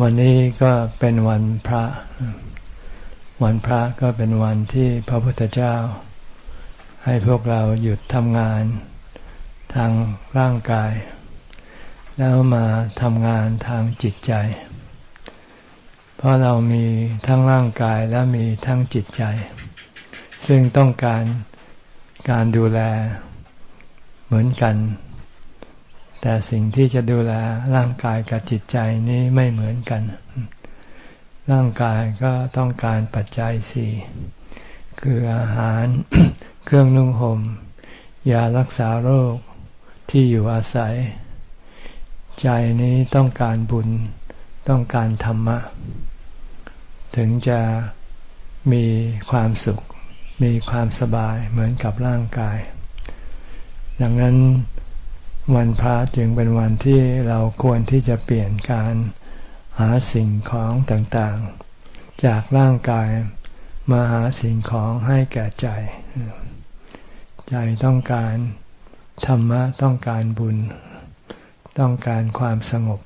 วันนี้ก็เป็นวันพระ วันพระก็เป็นวันที่พระพุทธเจ้า ให้พวกเราหยุดทำงานทางร่างกาย แล้วมาทำงานทางจิตใจ เพราะเรามีทั้งร่างกายและมีทั้งจิตใจ ซึ่งต้องการการดูแลเหมือนกัน แต่สิ่งที่จะดูแลร่างกายกับจิตใจนี้ไม่เหมือนกัน ร่างกายก็ต้องการปัจจัยสี่คืออาหารเครื่องนุ่งหม่มยารักษาโรคที่อยู่อาศัย ใจนี้ต้องการบุญต้องการธรรมะ ถึงจะมีความสุข มีความสบายเหมือนกับร่างกาย ดังนั้น วันพระจึงเป็นวันที่เราควรที่จะเปลี่ยนการหาสิ่งของต่างๆ จากร่างกายมาหาสิ่งของให้แก่ใจ ใจต้องการธรรมะต้องการบุญ ต้องการความสงบ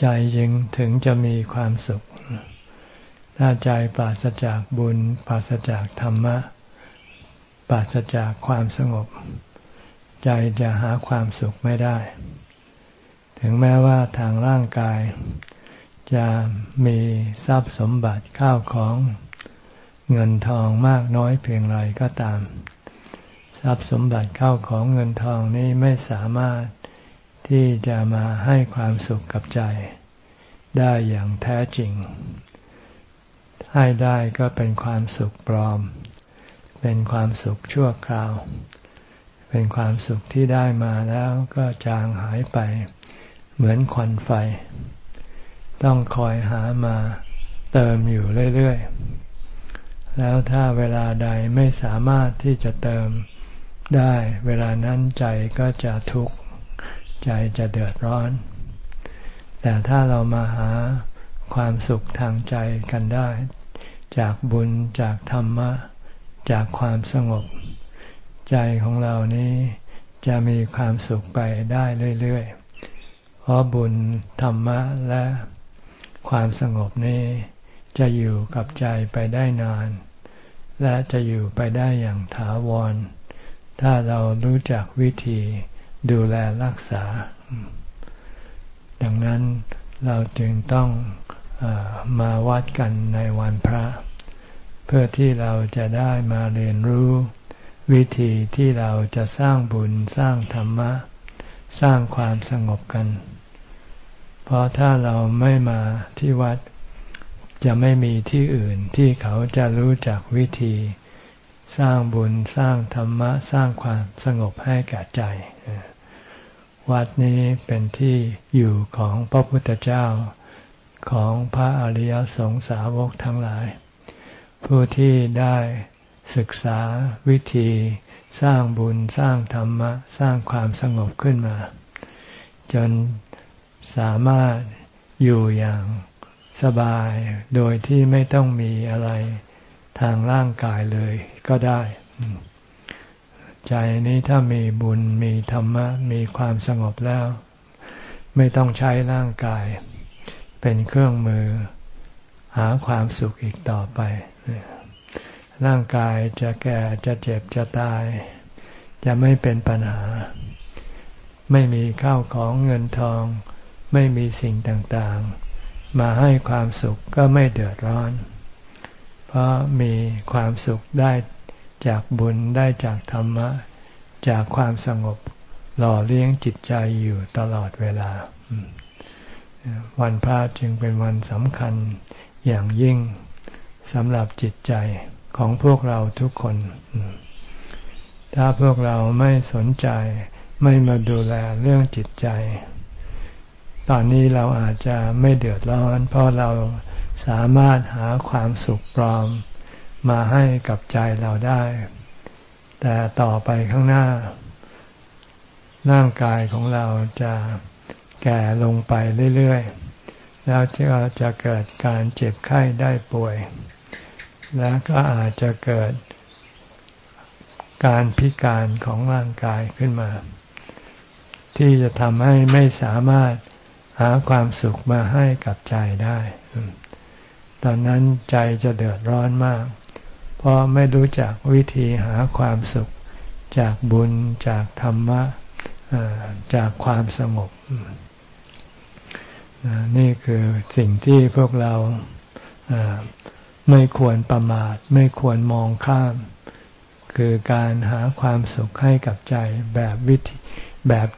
ใจจึงถึงจะมีความสุข ถ้าใจปราศจากบุญ ปราศจากธรรมะ ปราศจากความสงบ ใจจะหาความสุขไม่ได้ ถึงแม้ว่าทางร่างกาย จะมีทรัพย์สมบัติข้าวของเงินทองมากน้อยเพียงไรก็ตาม ทรัพย์สมบัติข้าวของเงินทองนี้ไม่สามารถที่จะมาให้ความสุขกับใจ ได้อย่างแท้จริง ให้ได้ก็เป็นความสุขปลอม เป็นความสุขชั่วคราว เป็นความสุขที่ได้มาแล้วก็จางหายไป เหมือนควันไฟ ต้องคอยหามาเติมอยู่เรื่อยๆ แล้วถ้าเวลาใดไม่สามารถที่จะเติมได้เวลานั้นใจก็จะทุกข์ ใจจะเดือดร้อน แต่ถ้าเรามาหาความสุขทางใจกันได้ จากบุญจากธรรมะ จากความสงบ ใจของเรานี้จะมีความสุขไปได้เรื่อยๆ เพราะบุญธรรมะและความสงบนี้จะอยู่กับใจไปได้นาน และจะอยู่ไปได้อย่างถาวร ถ้าเรารู้จักวิธีดูแลรักษา ดังนั้นเราจึงต้องอมาวัดกันในวันพระ เพื่อที่เราจะได้มาเรียนรู้ วิธีที่เราจะสร้างบุญสร้างธรรมะ สร้างความสงบกัน เพราะถ้าเราไม่มาที่วัด จะไม่มีที่อื่นที่เขาจะรู้จักวิธี สร้างบุญสร้างธรรมะ สร้างความสงบให้แก่ใจ วัดนี้เป็นที่อยู่ของพระพุทธเจ้าของพระอริยสงสาวกทั้งหลาย ผู้ที่ได้ ศึกษาวิธีสร้างบุญสร้างธรรมะ สร้างความสงบขึ้นมา จนสามารถอยู่อย่างสบายโดยที่ไม่ต้องมีอะไรทางร่างกายเลยก็ได้ ใจนี้ถ้ามีบุญมีธรรมะ มีความสงบแล้ว ไม่ต้องใช้ร่างกาย เป็นเครื่องมือ หาความสุขอีกต่อไป ร่างกายจะแก่จะเจ็บจะตาย จะไม่เป็นปัญหา ไม่มีข้าวของเงินทอง ไม่มีสิ่งต่างๆ มาให้ความสุขก็ไม่เดือดร้อน เพราะมีความสุขได้จากบุญได้จากธรรมะ จากความสงบหล่อเลี้ยงจิตใจอยู่ตลอดเวลา วันพระจึงเป็นวันสำคัญอย่างยิ่งสำหรับจิตใจ ของพวกเราทุกคน ถ้าพวกเราไม่สนใจไม่มาดูแลเรื่องจิตใจ ตอนนี้เราอาจจะไม่เดือดร้อน เพราะเราสามารถหาความสุขปลอมมาให้กับใจเราได้ แต่ต่อไปข้างหน้า ร่างกายของเราจะแก่ลงไปเรื่อยๆ แล้วก็จะเกิดการเจ็บไข้ได้ป่วย และก็อาจจะเกิดการพิการของร่างกายขึ้นมา ที่จะทำให้ไม่สามารถหาความสุขมาให้กับใจได้ ตอนนั้นใจจะเดือดร้อนมาก เพราะไม่รู้จักวิธีหาความสุขจากบุญจากธรรมะจากความสงบ นี่คือสิ่งที่พวกเรา ไม่ควรประมาท ไม่ควรมองข้าม คือการหาความสุขให้กับใจแบบวิธีแบบ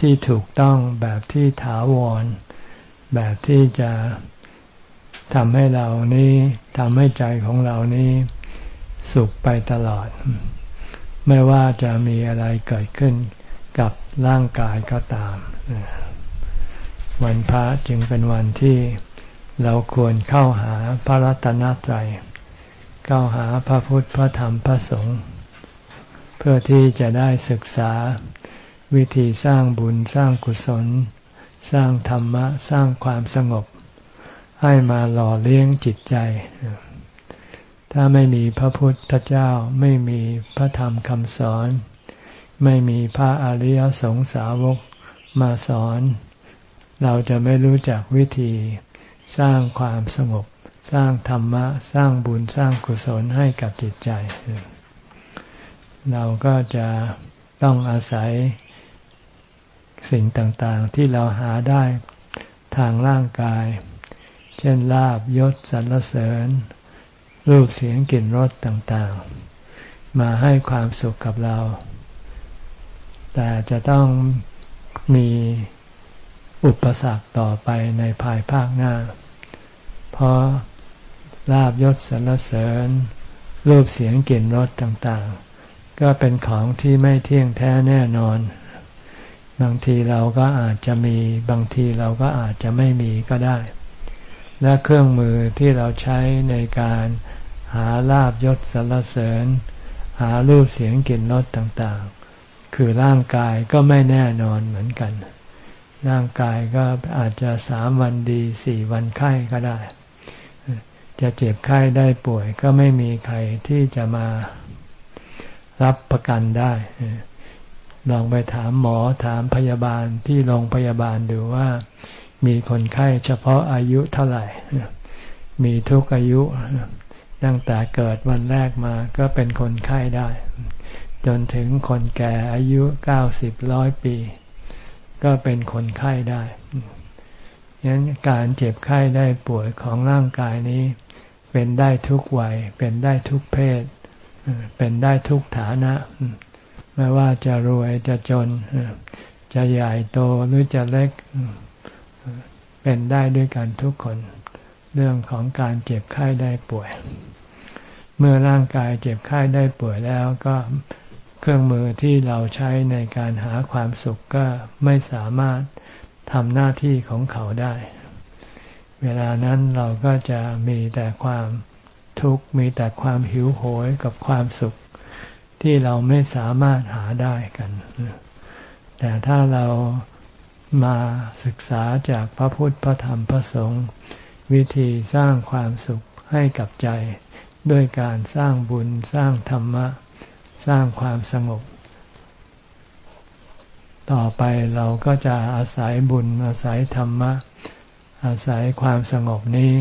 ที่ถูกต้องแบบที่ถาวร แบบที่จะทำให้เรานี้ทำให้ใจของเรานี้สุขไปตลอด ไม่ว่าจะมีอะไรเกิดขึ้นกับร่างกายก็ตาม วันพระจึงเป็นวันที่ เราควรเข้าหาพระรัตนตรัย เข้าหาพระพุทธพระธรรมพระสงฆ์เพื่อที่จะได้ศึกษาวิธีสร้างบุญสร้างกุศล สร้างธรรมะ สร้างความสงบ ให้มาหล่อเลี้ยงจิตใจ ถ้าไม่มีพระพุทธเจ้าไม่มีพระธรรมคำสอน ไม่มีพระอริยสงสาวกมาสอน เราจะไม่รู้จักวิธี สร้างความสงบ สร้างธรรมะ สร้างบุญสร้างกุศลให้กับจิตใจ เราก็จะต้องอาศัยสิ่งต่างๆ ที่เราหาได้ทางร่างกาย เช่นลาบยศสรรเสริญ รูปเสียงกลิ่นรสต่างๆ มาให้ความสุขกับเรา แต่จะต้องมี อุปสรรคต่อไปในภายภาคหน้า เพราะลาบยศสรรเสริญ รูปเสียงกลิ่นรสต่างๆ ก็เป็นของที่ไม่เที่ยงแท้แน่นอน บางทีเราก็อาจจะมี บางทีเราก็อาจจะไม่มีก็ได้ และเครื่องมือที่เราใช้ในการหาลาบยศสรรเสริญ หารูปเสียงกลิ่นรสต่างๆ คือร่างกายก็ไม่แน่นอนเหมือนกัน ร่างกายก็อาจจะสามวันดีสี่วันไข้ก็ได้ จะเจ็บไข้ได้ป่วยก็ไม่มีใครที่จะมารับประกันได้ ลองไปถามหมอถามพยาบาลที่โรงพยาบาลดูว่ามีคนไข้เฉพาะอายุเท่าไหร่ มีทุกอายุ ตั้งแต่เกิดวันแรกมาก็เป็นคนไข้ได้ จนถึงคนแก่อายุเก้าสิบร้อยปี ก็เป็นคนไข้ได้ยั้นการเจ็บไข้ได้ป่วยของร่างกายนี้ เป็นได้ทุกวัย เป็นได้ทุกเพศ เป็นได้ทุกฐานะ ไม่ว่าจะรวยจะจน จะใหญ่โตหรือจะเล็ก เป็นได้ด้วยกันทุกคน เรื่องของการเจ็บไข้ได้ป่วย เมื่อร่างกายเจ็บไข้ได้ป่วยแล้วก็ เครื่องมือที่เราใช้ในการหาความสุขก็ไม่สามารถทำหน้าที่ของเขาได้ เวลานั้นเราก็จะมีแต่ความทุกข์มีแต่ความหิวโหยกับความสุข ที่เราไม่สามารถหาได้กัน แต่ถ้าเรามาศึกษาจากพระพุทธพระธรรมพระสงฆ์วิธีสร้างความสุขให้กับใจ ด้วยการสร้างบุญสร้างธรรมะ สร้างความสงบ ต่อไปเราก็จะอาศัยบุญ อาศัยธรรมะ อาศัยความสงบนี้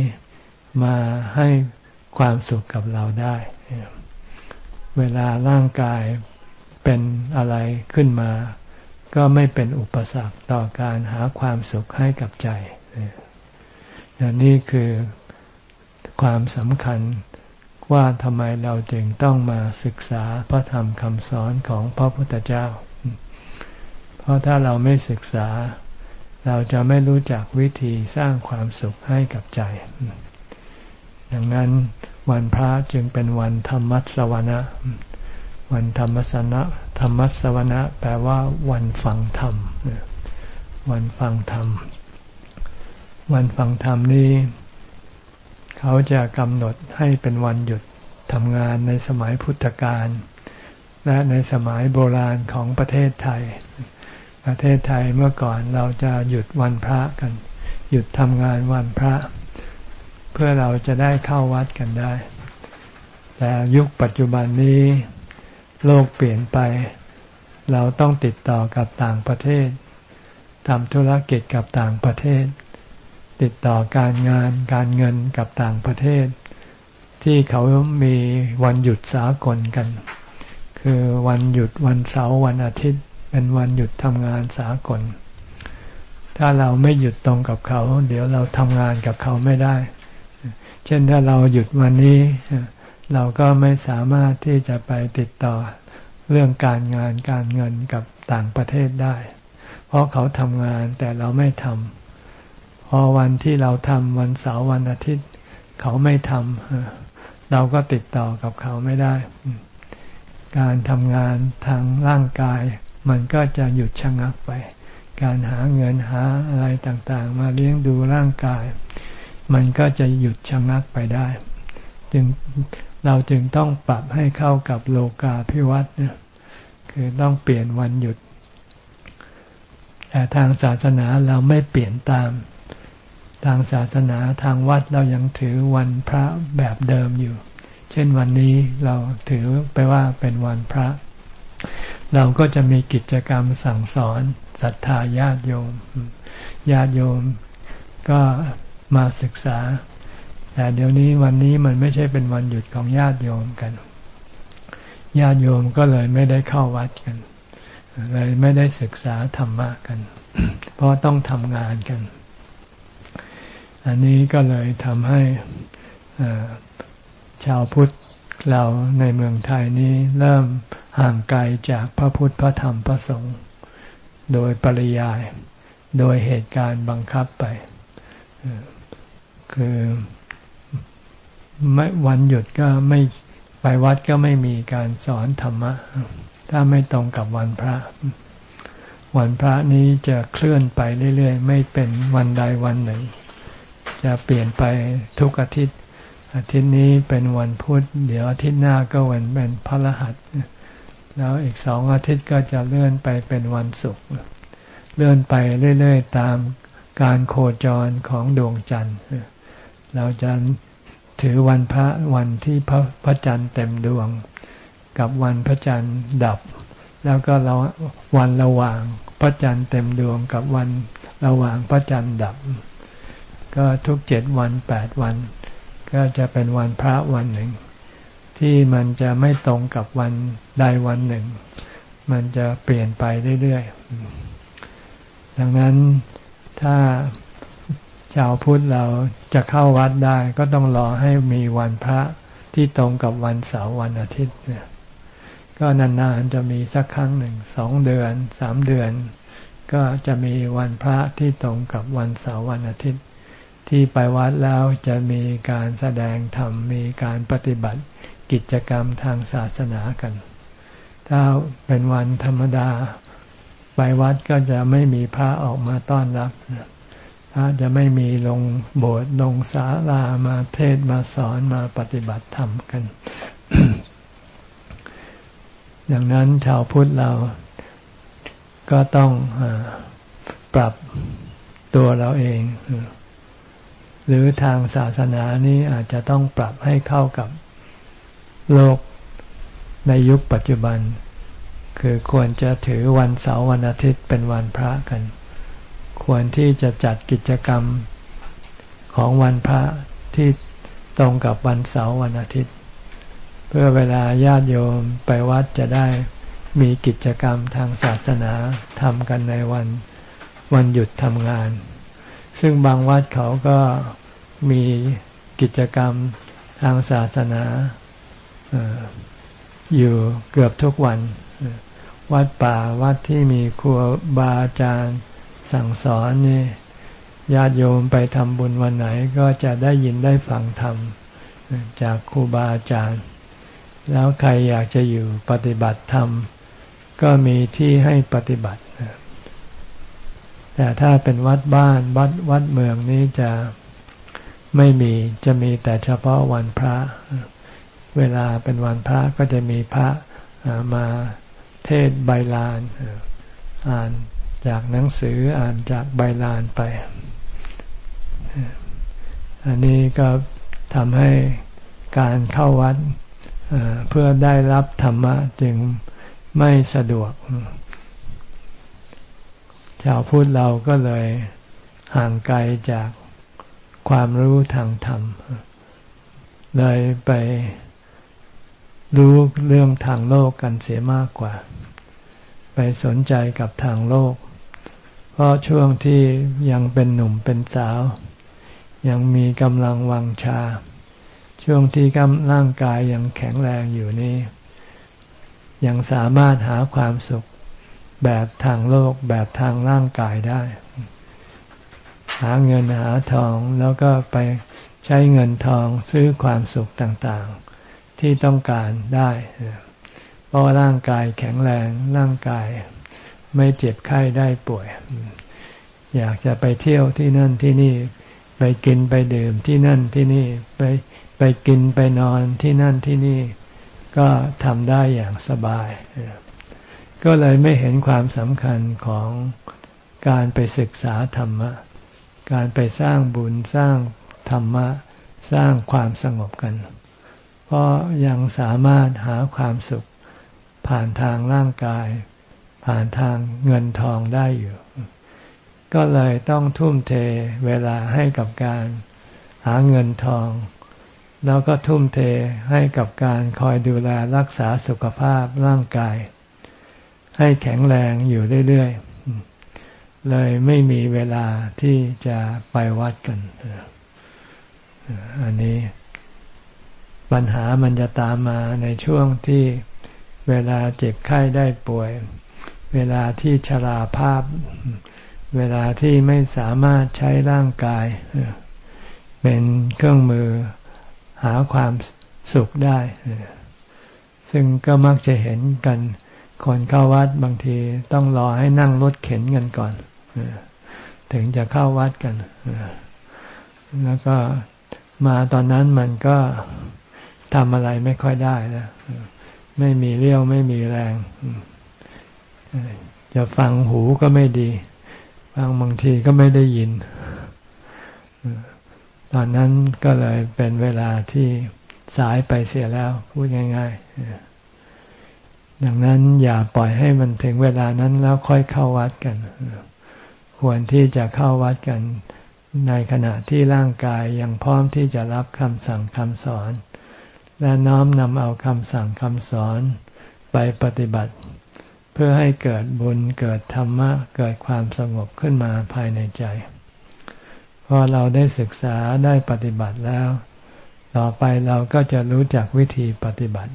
มาให้ความสุขกับเราได้ เวลาร่างกายเป็นอะไรขึ้นมา ก็ไม่เป็นอุปสรรคต่อการหาความสุขให้กับใจนี้คือความสำคัญ ว่าทำไมเราจึงต้องมาศึกษาพระธรรมคำสอนของพระพุทธเจ้า เพราะถ้าเราไม่ศึกษา เราจะไม่รู้จักวิธีสร้างความสุขให้กับใจ ดังนั้นวันพระจึงเป็นวันธรรมัสวนะ วันธรรมสนะธรรมัสวนะ แปลว่า วันฟังธรรม วันฟังธรรม วันฟังธรรมนี้ เขาจะกำหนดให้เป็นวันหยุดทำงานในสมัยพุทธกาลและในสมัยโบราณของประเทศไทย ประเทศไทยเมื่อก่อนเราจะหยุดวันพระกัน หยุดทำงานวันพระ เพื่อเราจะได้เข้าวัดกันได้ แต่ยุคปัจจุบันนี้โลกเปลี่ยนไป เราต้องติดต่อกับต่างประเทศทำธุรกิจกับต่างประเทศ ติดต่อการงานการเงินกับต่างประเทศ ที่เขามีวันหยุดสากลกัน คือวันหยุดวันเสาร์วันอาทิตย์ เป็นวันหยุดทำงานสากล ถ้าเราไม่หยุดตรงกับเขา เดี๋ยวเราทำงานกับเขาไม่ได้ เช่นถ้าเราหยุดวันนี้ เราก็ไม่สามารถที่จะไปติดต่อเรื่องการงานการเงินกับต่างประเทศได้ เพราะเขาทำงานแต่เราไม่ทำ อวันที่เราทำวันเสาร์วันอาทิตย์ เขาไม่ทำเราก็ติดต่อกับเขาไม่ได้ การทำงานทางร่างกาย มันก็จะหยุดชะงักไป การหาเงินหาอะไรต่างๆ มาเลี้ยงดูร่างกาย มันก็จะหยุดชะงักไปได้ จึงเราจึงต้องปรับให้เข้ากับโลกาภิวัตน์คือต้องเปลี่ยนวันหยุดแต่ทางศาสนาเราไม่เปลี่ยนตาม ทางศาสนาทางวัดเรายังถือวันพระแบบเดิมอยู่ เช่นวันนี้เราถือไปว่าเป็นวันพระ เราก็จะมีกิจกรรมสั่งสอนศรัทธาญาติโยม ญาติโยมก็มาศึกษา แต่เดี๋ยวนี้วันนี้มันไม่ใช่เป็นวันหยุดของญาติโยมกัน ญาติโยมก็เลยไม่ได้เข้าวัดกัน เลยไม่ได้ศึกษาธรรมะกัน เพราะต้องทำงานกัน อันนี้ก็เลยทำให้ชาวพุทธเราในเมืองไทยนี้เริ่มห่างไกลจากพระพุทธพระธรรมพระสงฆ์โดยปริยาย โดยเหตุการณ์บังคับไป คือไม่วันหยุดก็ไม่ไปวัดก็ไม่มีการสอนธรรมะ ถ้าไม่ตรงกับวันพระ วันพระนี้จะเคลื่อนไปเรื่อยๆ ไม่เป็นวันใดวันหนึ่ง จะเปลี่ยนไปทุกอาทิตย์ อาทิตย์นี้เป็นวันพุธเดี๋ยวอาทิตย์หน้าก็วันเป็นพระรหัส แล้วอีกสองอาทิตย์ก็จะเลื่อนไปเป็นวันศุกร์เลื่อนไปเรื่อยๆ ตามการโคจรของดวงจันทร์เราจะถือวันพระวันที่พระพระจันทร์เต็มดวง กับวันพระจันทร์ดับ แล้วก็เราวันระหว่างพระจันทร์เต็มดวงกับวันระหว่างพระจันทร์ดับ ก็ทุกเจ็ดวันแปดวัน ก็จะเป็นวันพระวันหนึ่ง ที่มันจะไม่ตรงกับวันใดวันหนึ่ง มันจะเปลี่ยนไปเรื่อยๆ ดังนั้นถ้าชาวพุทธเราจะเข้าวัดได้ก็ต้องรอให้มีวันพระที่ตรงกับวันเสาร์วันอาทิตย์เนี่ยก็นานๆจะมีสักครั้งหนึ่งสองเดือนสามเดือน ก็จะมีวันพระที่ตรงกับวันเสาร์วันอาทิตย์ ที่ไปวัดแล้วจะมีการแสดงธรรมมีการปฏิบัติกิจกรรมทางศาสนากัน ถ้าเป็นวันธรรมดา ไปวัดก็จะไม่มีพระออกมาต้อนรับพระจะไม่มีลงโบสถ์ลงศาลามาเทศมาสอนมาปฏิบัติธรรมกัน ดังนั้นชาวพุทธเราก็ต้องอปรับตัวเราเอง หรือทางศาสนานี้อาจจะต้องปรับให้เข้ากับโลกในยุคปัจจุบัน คือควรจะถือวันเสาร์วันอาทิตย์เป็นวันพระกัน ควรที่จะจัดกิจกรรมของวันพระที่ตรงกับวันเสาร์วันอาทิตย์ เพื่อเวลาญาติโยมไปวัดจะได้มีกิจกรรมทางศาสนาทำกันในวันวันหยุดทำงาน ซึ่งบางวัดเขาก็มีกิจกรรมทางศาสนาอยู่เกือบทุกวัน วัดป่าวัดที่มีครูบาอาจารย์สั่งสอนนี่ญาติโยมไปทำบุญวันไหนก็จะได้ยินได้ฟังธรรมจากครูบาอาจารย์ แล้วใครอยากจะอยู่ปฏิบัติธรรม ก็มีที่ให้ปฏิบัติ แต่ถ้าเป็นวัดบ้านวัดวัดเมืองนี้จะไม่มีจะมีแต่เฉพาะวันพระ เวลาเป็นวันพระก็จะมีพระมาเทศใบลาน อ่านจากหนังสืออ่านจากใบลานไป อันนี้ก็ทำให้การเข้าวัดเพื่อได้รับธรรมะจึงไม่สะดวก ชาวพุทธเราก็เลยห่างไกลจากความรู้ทางธรรม เลยไปรู้เรื่องทางโลกกันเสียมากกว่า ไปสนใจกับทางโลก เพราะช่วงที่ยังเป็นหนุ่มเป็นสาว ยังมีกำลังวังชา ช่วงที่กำร่างกายยังแข็งแรงอยู่นี้ ยังสามารถหาความสุข แบบทางโลกแบบทางร่างกายได้ หาเงินหาทองแล้วก็ไปใช้เงินทองซื้อความสุขต่างๆ ที่ต้องการได้ เพราะร่างกายแข็งแรงร่างกายไม่เจ็บไข้ได้ป่วย อยากจะไปเที่ยวที่นั่นที่นี่ ไปกินไปดื่มที่นั่นที่นี่ ไปไปกินไปนอนที่นั่นที่นี่ ก็ทำได้อย่างสบาย ก็เลยไม่เห็นความสำคัญของการไปศึกษาธรรมะ การไปสร้างบุญสร้างธรรมะ สร้างความสงบกัน เพราะยังสามารถหาความสุข ผ่านทางร่างกาย ผ่านทางเงินทองได้อยู่ ก็เลยต้องทุ่มเทเวลาให้กับการหาเงินทอง แล้วก็ทุ่มเทให้กับการคอยดูแลรักษาสุขภาพร่างกาย ให้แข็งแรงอยู่เรื่อยๆ เลยไม่มีเวลาที่จะไปวัดกันอันนี้ปัญหามันจะตามมาในช่วงที่เวลาเจ็บไข้ได้ป่วย เวลาที่ชราภาพ เวลาที่ไม่สามารถใช้ร่างกาย เป็นเครื่องมือหาความสุขได้ ซึ่งก็มักจะเห็นกัน คนเข้าวัดบางทีต้องรอให้นั่งรถเข็นกันก่อนถึงจะเข้าวัดกันแล้วก็มาตอนนั้นมันก็ทำอะไรไม่ค่อยได้นะไม่มีเรี่ยวไม่มีแรงจะฟังหูก็ไม่ดี ฟังบางทีก็ไม่ได้ยิน ตอนนั้นก็เลยเป็นเวลาที่สายไปเสียแล้ว พูดง่าย ๆ ดังนั้นอย่าปล่อยให้มันถึงเวลานั้นแล้วค่อยเข้าวัดกัน ควรที่จะเข้าวัดกัน ในขณะที่ร่างกายยังพร้อมที่จะรับคำสั่งคำสอน และน้อมนำเอาคำสั่งคำสอนไปปฏิบัติ เพื่อให้เกิดบุญเกิดธรรมะ เกิดความสงบขึ้นมาภายในใจ พอเราได้ศึกษาได้ปฏิบัติแล้ว ต่อไปเราก็จะรู้จักวิธีปฏิบัติ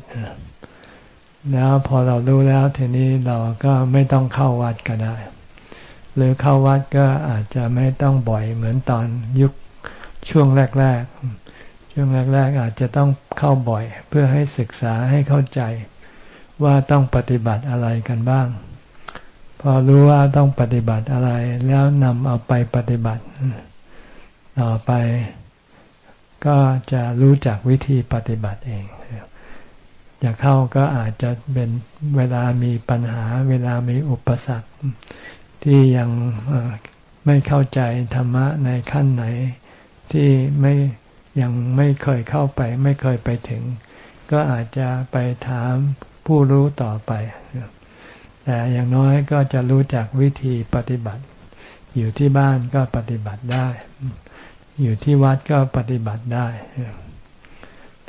แล้วพอเรารู้แล้วทีนี้เราก็ไม่ต้องเข้าวัดก็ได้ หรือเข้าวัดก็อาจจะไม่ต้องบ่อยเหมือนตอนยุคช่วงแรก ๆ ช่วงแรก ๆ อาจจะต้องเข้าบ่อย เพื่อให้ศึกษาให้เข้าใจว่าต้องปฏิบัติอะไรกันบ้าง พอรู้ว่าต้องปฏิบัติอะไร แล้วนำเอาไปปฏิบัติ ต่อไปก็จะรู้จักวิธีปฏิบัติเอง จะเข้าก็อาจจะเป็นเวลามีปัญหา เวลามีอุปสรรค ที่ยังไม่เข้าใจธรรมะในขั้นไหน ที่ไม่ยังไม่เคยเข้าไป ไม่เคยไปถึง ก็อาจจะไปถามผู้รู้ต่อไป แต่อย่างน้อยก็จะรู้จักวิธีปฏิบัติ อยู่ที่บ้านก็ปฏิบัติได้ อยู่ที่วัดก็ปฏิบัติได้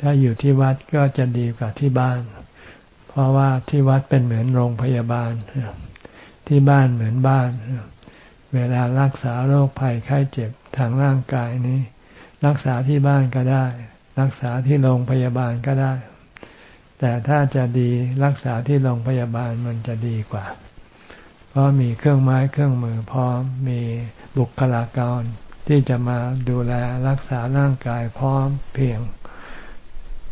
ถ้าอยู่ที่วัดก็จะดีกว่าที่บ้าน เพราะว่าที่วัดเป็นเหมือนโรงพยาบาล ที่บ้านเหมือนบ้าน เวลารักษาโรคภัยไข้เจ็บทางร่างกายนี้ รักษาที่บ้านก็ได้ รักษาที่โรงพยาบาลก็ได้ แต่ถ้าจะดีรักษาที่โรงพยาบาลมันจะดีกว่า เพราะมีเครื่องไม้เครื่องมือพร้อมมีบุคลากรที่จะมาดูแลรักษาร่างกายพร้อมเพียง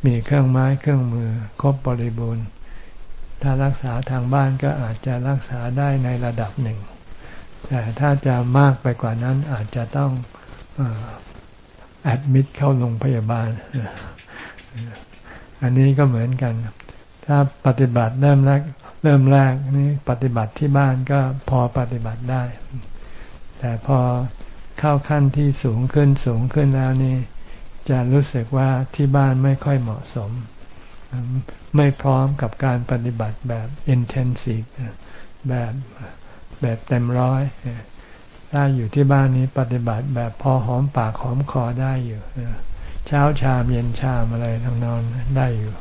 มีเครื่องไม้เครื่องมือ ครบบริบูรณ์ ถ้ารักษาทางบ้านก็อาจจะรักษาได้ในระดับหนึ่ง แต่ถ้าจะมากไปกว่านั้นอาจจะต้องแอดมิดเข้าโรงพยาบาล อันนี้ก็เหมือนกัน ถ้าปฏิบัติเริ่มแรกเริ่มแรกนี่ปฏิบัติที่บ้านก็พอปฏิบัติได้ แต่พอเข้าขั้นที่สูงขึ้นสูงขึ้นแล้วนี่ จะรู้สึกว่าที่บ้านไม่ค่อยเหมาะสม ไม่พร้อมกับการปฏิบัติแบบ intensive แบบแบบเต็มร้อยถ้าอยู่ที่บ้านนี้ปฏิบัติแบบพอหอมปากหอมคอได้อยู่เช้าชามเย็นชามอะไรทำนอนได้อยู่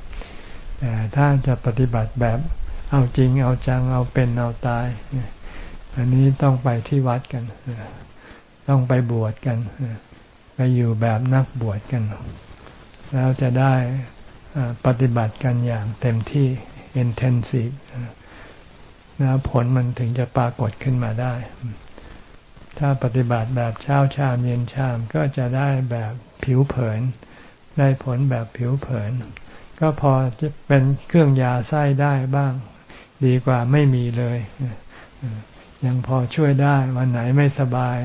แต่ถ้าจะปฏิบัติแบบเอาจริงเอาจังเอาเป็นเอาตาย อันนี้ต้องไปที่วัดกัน ต้องไปบวชกัน ไปอยู่แบบนักบวชกัน แล้วจะได้ปฏิบัติกันอย่างเต็มที่ intensive แล้วผลมันถึงจะปรากฏขึ้นมาได้ ถ้าปฏิบัติแบบเช้าชามเย็นชามก็จะได้แบบผิวเผิน ได้ผลแบบผิวเผิน ก็พอจะเป็นเครื่องยาไส้ได้บ้าง ดีกว่าไม่มีเลย ยังพอช่วยได้วันไหนไม่สบาย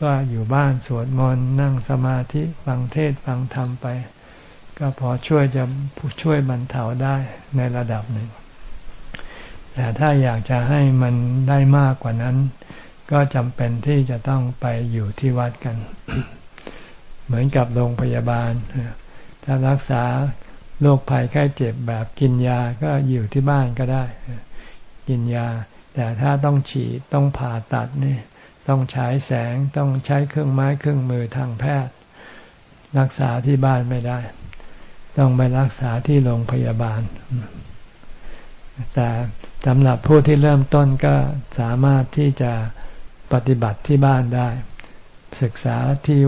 ก็อยู่บ้านสวดมนต์นั่งสมาธิฟังเทศฟังธรรมไป ก็พอช่วยจะช่วยบรรเทาได้ในระดับหนึ่ง แต่ถ้าอยากจะให้มันได้มากกว่านั้น ก็จำเป็นที่จะต้องไปอยู่ที่วัดกัน เหมือนกับโรงพยาบาล ถ้ารักษาโรคภัยไข้เจ็บแบบกินยาก็อยู่ที่บ้านก็ได้ กินยา แต่ถ้าต้องฉีดต้องผ่าตัดเนี่ย ต้องใช้แสงต้องใช้เครื่องไม้เครื่องมือทางแพทย์ รักษาที่บ้านไม่ได้ ต้องไปรักษาที่โรงพยาบาล แต่สำหรับผู้ที่เริ่มต้นก็สามารถที่จะปฏิบัติที่บ้านได้ ศึกษาที่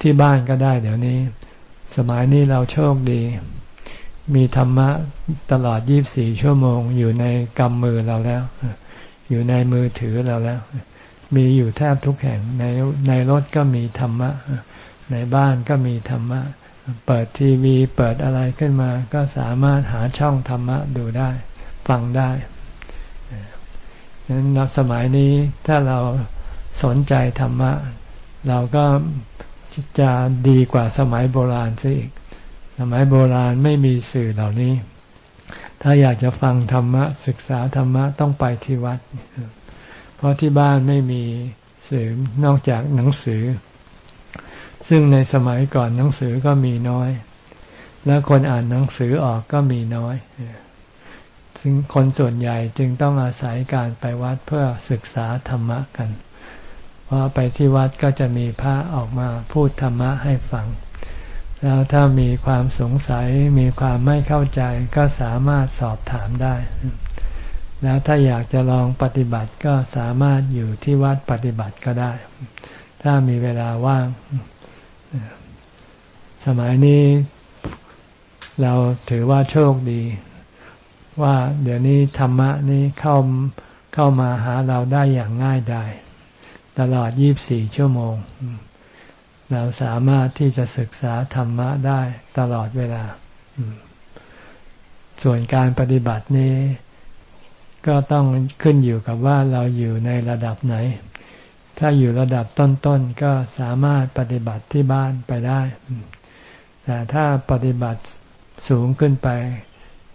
ที่บ้านก็ได้เดี๋ยวนี้ สมัยนี้เราโชคดี มีธรรมะตลอด 24 ชั่วโมง อยู่ในกำมือเราแล้ว อยู่ในมือถือเราแล้ว มีอยู่แทบทุกแห่งในในรถก็มีธรรมะ ในบ้านก็มีธรรมะ เปิดทีวีเปิดอะไรขึ้นมา ก็สามารถหาช่องธรรมะดูได้ ฟังได้ดังนั้นสมัยนี้ถ้าเราสนใจธรรมะ เราก็จะดีกว่าสมัยโบราณซะอีก สมัยโบราณไม่มีสื่อเหล่านี้ ถ้าอยากจะฟังธรรมะ ศึกษาธรรมะต้องไปที่วัด เพราะที่บ้านไม่มีสื่อนอกจากหนังสือ ซึ่งในสมัยก่อนหนังสือก็มีน้อย แล้วคนอ่านหนังสือออกก็มีน้อย ซึ่งคนส่วนใหญ่จึงต้องอาศัยการไปวัดเพื่อศึกษาธรรมะกัน เพราะไปที่วัดก็จะมีพระออกมาพูดธรรมะให้ฟัง แล้วถ้ามีความสงสัยมีความไม่เข้าใจก็สามารถสอบถามได้ แล้วถ้าอยากจะลองปฏิบัติก็สามารถอยู่ที่วัดปฏิบัติก็ได้ ถ้ามีเวลาว่าง สมัยนี้เราถือว่าโชคดี ว่าเดี๋ยวนี้ธรรมะนี้เข้าเข้ามาหาเราได้อย่างง่ายดายตลอด 24 ชั่วโมง เราสามารถที่จะศึกษาธรรมะได้ตลอดเวลา ส่วนการปฏิบัตินี้ ก็ต้องขึ้นอยู่กับว่าเราอยู่ในระดับไหน ถ้าอยู่ระดับต้นๆก็สามารถปฏิบัติที่บ้านไปได้ แต่ถ้าปฏิบัติสูงขึ้นไป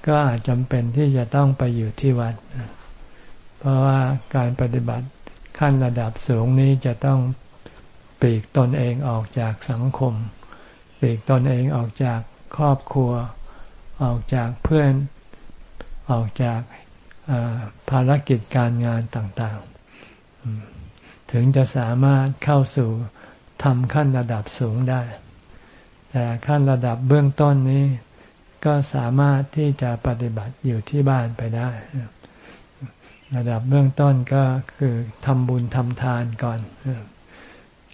ก็อาจจำเป็นที่จะต้องไปอยู่ที่วัด เพราะว่าการปฏิบัติขั้นระดับสูงนี้จะต้องปลีกตนเองออกจากสังคม ปลีกตนเองออกจากครอบครัว ออกจากเพื่อน ออกจาก ภารกิจการงานต่างๆ ถึงจะสามารถเข้าสู่ทำขั้นระดับสูงได้ แต่ขั้นระดับเบื้องต้นนี้ก็สามารถที่จะปฏิบัติอยู่ที่บ้านไปได้ ระดับเบื้องต้นก็คือทำบุญทำทานก่อน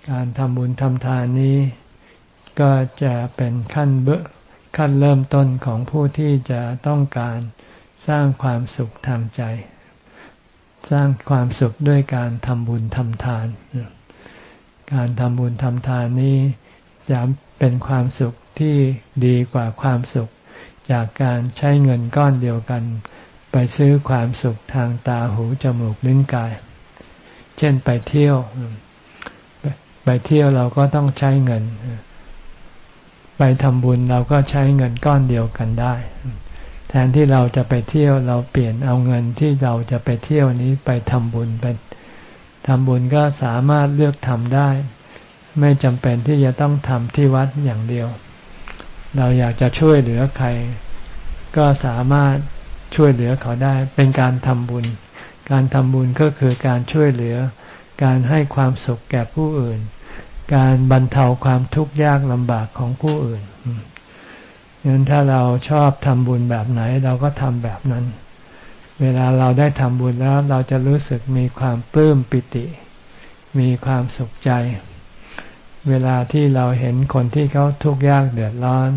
การทำบุญทำทานนี้ ก็จะเป็นขั้นเบื้อขั้นเริ่มต้นของผู้ที่จะต้องการ สร้างความสุขทางใจ สร้างความสุขด้วยการทำบุญทำทาน การทำบุญทำทานนี้จะเป็นความสุขที่ดีกว่าความสุข จากการใช้เงินก้อนเดียวกัน ไปซื้อความสุขทางตาหูจมูกลิ้นกาย เช่นไปเที่ยว ไปเที่ยวเราก็ต้องใช้เงิน ไปทำบุญเราก็ใช้เงินก้อนเดียวกันได้ แทนที่เราจะไปเที่ยวเราเปลี่ยนเอาเงินที่เราจะไปเที่ยวนี้ไปทำบุญไปทำบุญก็สามารถเลือกทำได้ ไม่จำเป็นที่จะต้องทำที่วัดอย่างเดียว เราอยากจะช่วยเหลือใคร ก็สามารถช่วยเหลือเขาได้ เป็นการทำบุญ การทำบุญก็คือการช่วยเหลือ การให้ความสุขแก่ผู้อื่น การบรรเทาความทุกข์ยากลำบากของผู้อื่น งั้นถ้าเราชอบทำบุญแบบไหน เราก็ทำแบบนั้น เวลาเราได้ทำบุญแล้วเราจะรู้สึกมีความปลื้มปิติ มีความสุขใจ เวลาที่เราเห็นคนที่เขาทุกข์ยากเดือดร้อน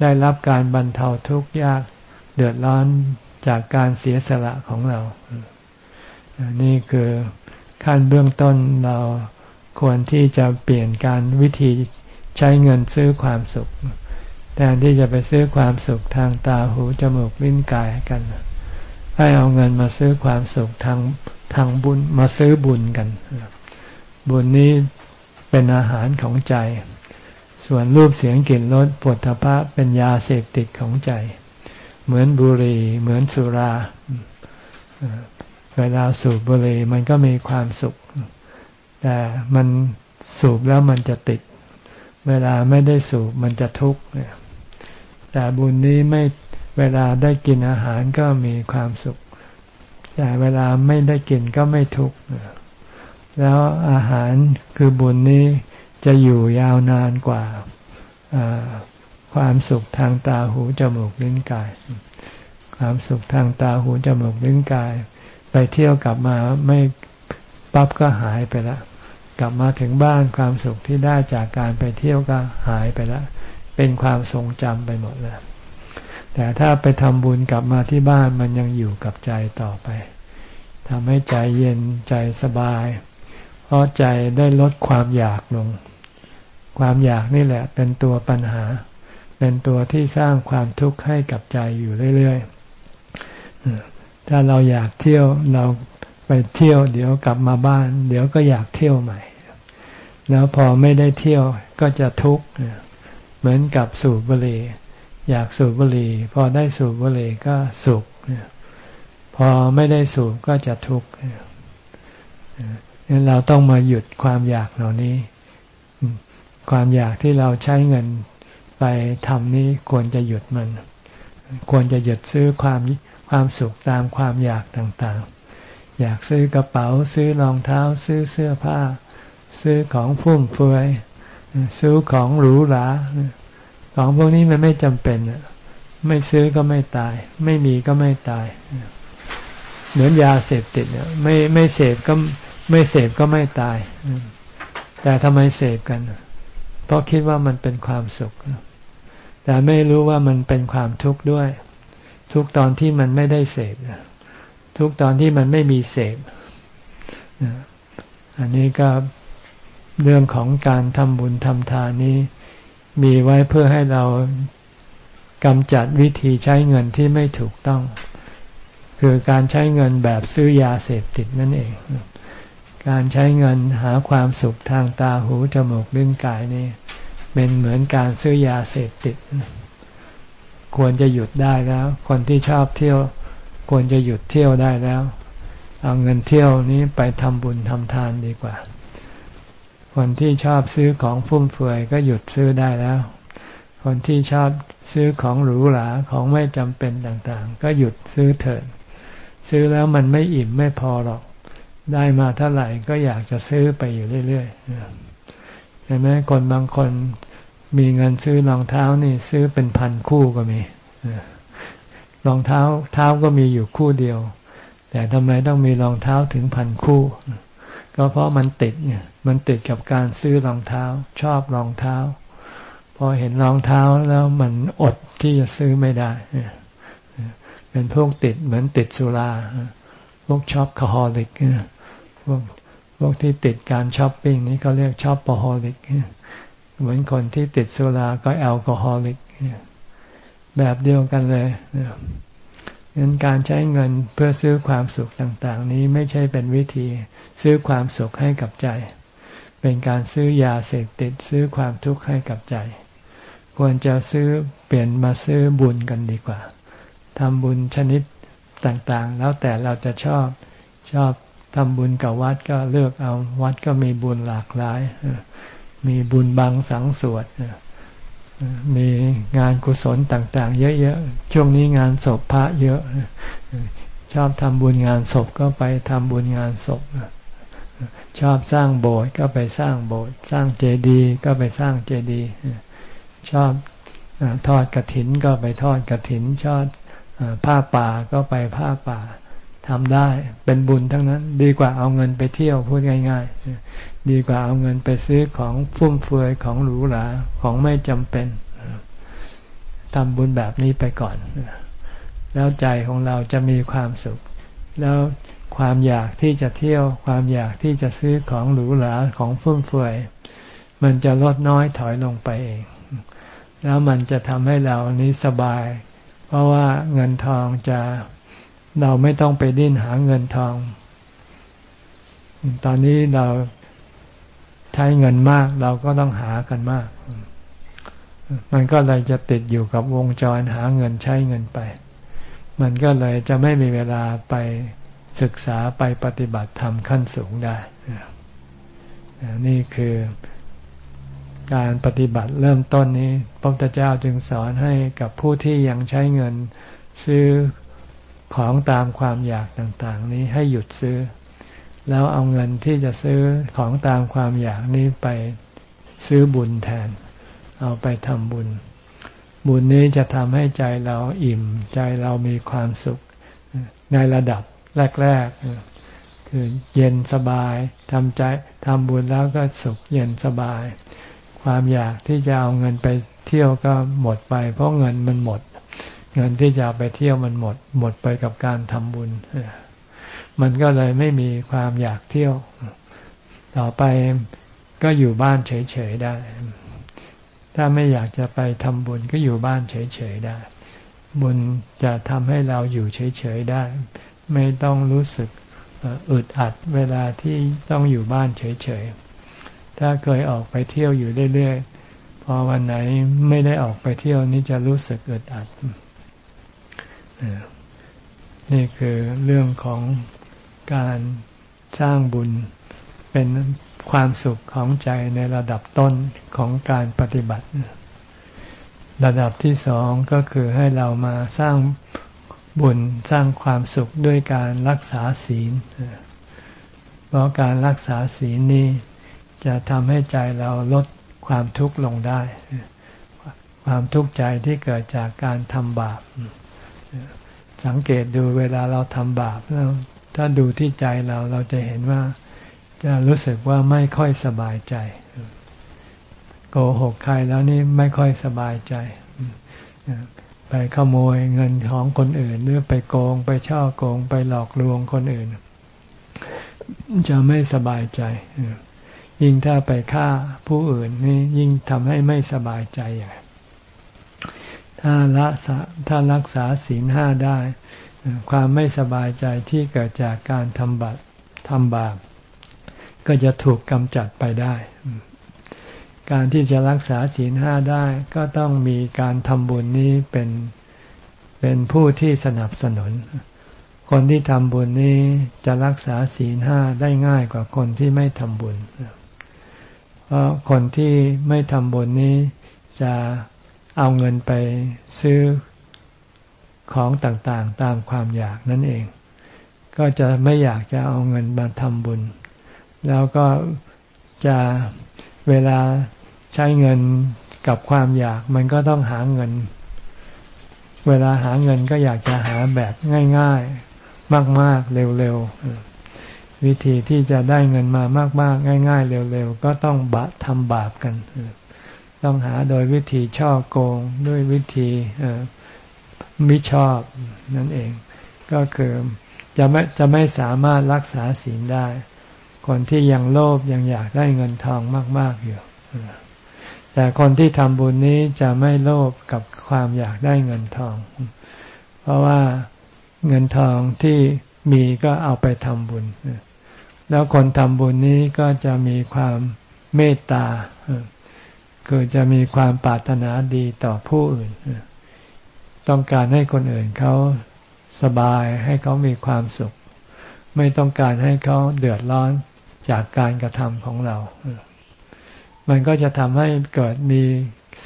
ได้รับการบรรเทาทุกข์ยากเดือดร้อนจากการเสียสละของเรา นี่คือขั้นเบื้องต้นเราควรที่จะเปลี่ยนการวิธีใช้เงินซื้อความสุข แทนที่จะไปซื้อความสุขทางตาหูจมูกลิ้นกายกัน ให้เอาเงินมาซื้อความสุขทางทางบุญมาซื้อบุญกัน บุญนี้เป็นอาหารของใจ ส่วนรูปเสียงกลิ่นรสปุถะพะเป็นยาเสพติดของใจ เหมือนบุหรี่เหมือนสุรา เวลาสูบบุหรี่มันก็มีความสุข แต่มันสูบแล้วมันจะติด เวลาไม่ได้สูบมันจะทุกข์ แต่บุญนี้ไม่เวลาได้กินอาหารก็มีความสุข แต่เวลาไม่ได้กินก็ไม่ทุกข์แล้วอาหารคือบุญนี้จะอยู่ยาวนานกว่าความสุขทางตาหูจมูกลิ้นกาย ความสุขทางตาหูจมูกลิ้นกาย ไปเที่ยวกลับมาไม่ปั๊บก็หายไปล้วกลับมาถึงบ้านความสุขที่ได้จากการไปเที่ยวก็หายไปแล้ว เป็นความทรงจำไปหมดแล้วแต่ถ้าไปทำบุญกลับมาที่บ้านมันยังอยู่กับใจต่อไปทำให้ใจเย็นใจสบาย เพราะใจได้ลดความอยากลง ความอยากนี่แหละเป็นตัวปัญหา เป็นตัวที่สร้างความทุกข์ให้กับใจอยู่เรื่อยๆ ถ้าเราอยากเที่ยวเราไปเที่ยว เดี๋ยวกลับมาบ้าน เดี๋ยวก็อยากเที่ยวใหม่ แล้วพอไม่ได้เที่ยวก็จะทุกข์ เหมือนกับสูบบุหรี่อยากสูบบุหรี่พอได้สูบบุหรี่ก็สุขพอไม่ได้สูบก็จะทุกข์นั้นเราต้องมาหยุดความอยากเหล่านี้ ความอยากที่เราใช้เงินไปทำนี้ควรจะหยุดมัน ควรจะหยุดซื้อความความสุขตามความอยากต่างๆ อยากซื้อกระเป๋า ซื้อรองเท้า ซื้อเสื้อผ้า ซื้อของฟุ่มเฟือย ซื้อของหรูหราของพวกนี้มันไม่จำเป็นไม่ซื้อก็ไม่ตาย ไม่มีก็ไม่ตาย เหมือนยาเสพติดเนี่ยไม่ไม่เสพก็ไม่เสพก็ไม่ตาย แต่ทำไมเสพกัน เพราะคิดว่ามันเป็นความสุข แต่ไม่รู้ว่ามันเป็นความทุกข์ด้วย ทุกตอนที่มันไม่ได้เสพทุกตอนที่มันไม่มีเสพอันนี้ก็ เรื่องของการทำบุญทำทานนี้ มีไว้เพื่อให้เรากำจัดวิธีใช้เงินที่ไม่ถูกต้อง คือการใช้เงินแบบซื้อยาเสพติดนั่นเอง การใช้เงินหาความสุขทางตาหูจมูกลิ้นกายนี่เป็นเหมือนการซื้อยาเสพติด ควรจะหยุดได้แล้ว คนที่ชอบเที่ยว ควรจะหยุดเที่ยวได้แล้ว เอาเงินเที่ยวนี้ไปทำบุญทำทานดีกว่า คนที่ชอบซื้อของฟุ่มเฟือยก็หยุดซื้อได้แล้ว คนที่ชอบซื้อของหรูหราของไม่จำเป็นต่างๆ ก็หยุดซื้อเถิดซื้อแล้วมันไม่อิ่มไม่พอหรอก ได้มาเท่าไหร่ก็อยากจะซื้อไปอยู่เรื่อยๆเห็นไหมคนบางคนมีเงินซื้อรองเท้านี่ซื้อเป็นพันคู่ก็มีรองเท้าเท้าก็มีอยู่คู่เดียว แต่ทำไมต้องมีรองเท้าถึงพันคู่ ก็เพราะมันติดเนี่ย มันติดกับการซื้อรองเท้า ชอบรองเท้า พอเห็นรองเท้าแล้วมันอดที่จะซื้อไม่ได้ เป็นพวกติดเหมือนติดสุราพวก shopaholic พวกพวกที่ติดการช้อปปิ้งนี้เขาเรียก shopaholic เหมือนคนที่ติดสุราก็ alcoholic แบบเดียวกันเลยงั้นการใช้เงินเพื่อซื้อความสุขต่าง ๆ นี้ไม่ใช่เป็นวิธีซื้อความสุขให้กับใจ เป็นการซื้อยาเสพติดซื้อความทุกข์ให้กับใจ ควรจะซื้อเปลี่ยนมาซื้อบุญกันดีกว่าทำบุญชนิดต่างๆ แล้วแต่เราจะชอบชอบทำบุญกับวัดก็เลือกเอาวัดก็มีบุญหลากหลาย มีบุญบางสังสวดมีงานกุศลต่างๆ เยอะๆ ช่วงนี้งานศพพระเยอะ ชอบทำบุญงานศพก็ไปทำบุญงานศพ ชอบสร้างโบสถ์ก็ไปสร้างโบสถ์สร้างเจดีย์ก็ไปสร้างเจดีย์ชอบทอดกระถินก็ไปทอดกระถิน ชอบผ้าป่าก็ไปผ้าป่าทำได้เป็นบุญทั้งนั้น ดีกว่าเอาเงินไปเที่ยวพูดง่าย ๆ ดีกว่าเอาเงินไปซื้อของฟุ่มเฟือยของหรูหราของไม่จำเป็นทำบุญแบบนี้ไปก่อน แล้วใจของเราจะมีความสุข แล้ว ความอยากที่จะเที่ยว ความอยากที่จะซื้อของหรูหราของฟุ่มเฟือย มันจะลดน้อยถอยลงไปเอง แล้วมันจะทำให้เรานี้สบาย เพราะว่าเงินทองจะเราไม่ต้องไปดิ้นหาเงินทอง ตอนนี้เราใช้เงินมากเราก็ต้องหากันมาก มันก็เลยจะติดอยู่กับวงจรหาเงินใช้เงินไป มันก็เลยจะไม่มีเวลาไป ศึกษาไปปฏิบัติธรรมขั้นสูงได้ นี่คือการปฏิบัติเริ่มต้นนี้ พระพุทธเจ้าจึงสอนให้กับผู้ที่ยังใช้เงินซื้อของตามความอยากต่างๆ นี้ให้หยุดซื้อ แล้วเอาเงินที่จะซื้อของตามความอยากนี้ไปซื้อบุญแทน เอาไปทำบุญ บุญนี้จะทำให้ใจเราอิ่ม ใจเรามีความสุขในระดับ แรกๆคือเย็นสบายทำใจทำบุญแล้วก็สุขเย็นสบาย ความอยากที่จะเอาเงินไปเที่ยวก็หมดไป เพราะเงินมันหมด เงินที่จะไปเที่ยวมันหมด หมดไปกับการทำบุญมันก็เลยไม่มีความอยากเที่ยว ต่อไปก็อยู่บ้านเฉยๆได้ ถ้าไม่อยากจะไปทำบุญก็อยู่บ้านเฉยๆได้ บุญจะทำให้เราอยู่เฉยๆได้ ไม่ต้องรู้สึกอึดอัดเวลาที่ต้องอยู่บ้านเฉยๆ ถ้าเคยออกไปเที่ยวอยู่เรื่อยๆ พอวันไหนไม่ได้ออกไปเที่ยวนี่จะรู้สึกอึดอัด นี่คือเรื่องของการสร้างบุญเป็นความสุขของใจในระดับต้นของการปฏิบัติ ระดับที่สองก็คือให้เรามาสร้าง บุญสร้างความสุขด้วยการรักษาศีล เพราะการรักษาศีลนี้จะทำให้ใจเราลดความทุกข์ลงได้ ความทุกข์ใจที่เกิดจากการทำบาป สังเกตดูเวลาเราทำบาปแล้วถ้าดูที่ใจเราเราจะเห็นว่าจะรู้สึกว่าไม่ค่อยสบายใจ โกหกใครแล้วนี่ไม่ค่อยสบายใจ ไปขโมยเงินของคนอื่น หรือไปโกง ไปช่อโกง ไปหลอกลวงคนอื่น จะไม่สบายใจ ยิ่งถ้าไปฆ่าผู้อื่นนี่ยิ่งทำให้ไม่สบายใจใหญ่ถ้าละถ้ารักษาศีลห้าได้ ความไม่สบายใจที่เกิดจากการทำบาปทำบาปก็จะถูกกำจัดไปได้ การที่จะรักษาศีลห้าได้ก็ต้องมีการทำบุญนี้เป็นเป็นผู้ที่สนับสนุน คนที่ทำบุญนี้จะรักษาศีลห้าได้ง่ายกว่าคนที่ไม่ทำบุญ เพราะคนที่ไม่ทำบุญนี้จะเอาเงินไปซื้อของต่างๆ ตามความอยากนั่นเอง ก็จะไม่อยากจะเอาเงินมาทำบุญ แล้วก็จะเวลา ใช้เงินกับความอยากมันก็ต้องหาเงิน เวลาหาเงินก็อยากจะหาแบบง่ายๆ มากๆ เร็วๆ วิธีที่จะได้เงินมามากๆ ง่าย ๆ เร็วๆ ก็ต้องบะทำบาปกัน ต้องหาโดยวิธีช่อโกงด้วยวิธีมิชอบนั่นเอง ก็คือจะไม่จะไม่สามารถรักษาศีลได้ คนที่ยังโลภยังอยากได้เงินทองมาก ๆ อยู่ แต่คนที่ทำบุญนี้จะไม่โลภกับความอยากได้เงินทอง เพราะว่าเงินทองที่มีก็เอาไปทำบุญ แล้วคนทำบุญนี้ก็จะมีความเมตตาคือจะมีความปรารถนาดีต่อผู้อื่น ต้องการให้คนอื่นเขาสบายให้เขามีความสุข ไม่ต้องการให้เขาเดือดร้อนจากการกระทำของเรา มันก็จะทำให้เกิดมี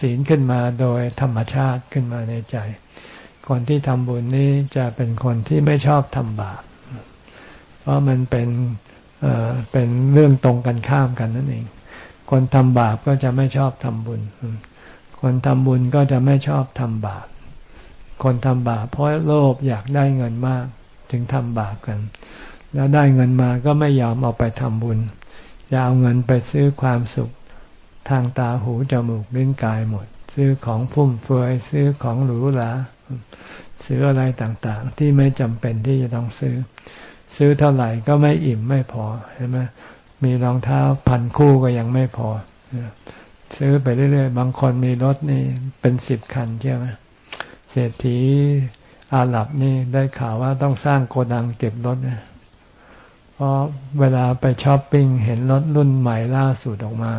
ศีลขึ้นมาโดยธรรมชาติขึ้นมาในใจ คนที่ทำบุญนี้จะเป็นคนที่ไม่ชอบทำบาป เพราะมันเป็นเเป็นเรื่องตรงกันข้ามกันนั่นเอง คนทำบาปก็จะไม่ชอบทำบุญ คนทำบุญก็จะไม่ชอบทำบาป คนทำบาปเพราะโลภอยากได้เงินมากถึงทำบาปกัน แล้วได้เงินมาก็ไม่ยอมเอาไปทำบุญจะเอาเงินไปซื้อความสุข ทางตาหูจมูกลิ้นกายหมด ซื้อของพุ่มเฟือยซื้อของหรูหราซื้ออะไรต่างๆ ที่ไม่จำเป็นที่จะต้องซื้อ ซื้อเท่าไหร่ก็ไม่อิ่มไม่พอเห็นไหมมีรองเท้าพันคู่ก็ยังไม่พอ ซื้อไปเรื่อยๆ บางคนมีรถนี่เป็นสิบคันใช่ไหมเศรษฐีอาหรับนี่ได้ข่าวว่าต้องสร้างโกดังเก็บรถนะเพราะเวลาไปช้อปปิ้งเห็นรถรุ่นใหม่ล่าสุดออกมา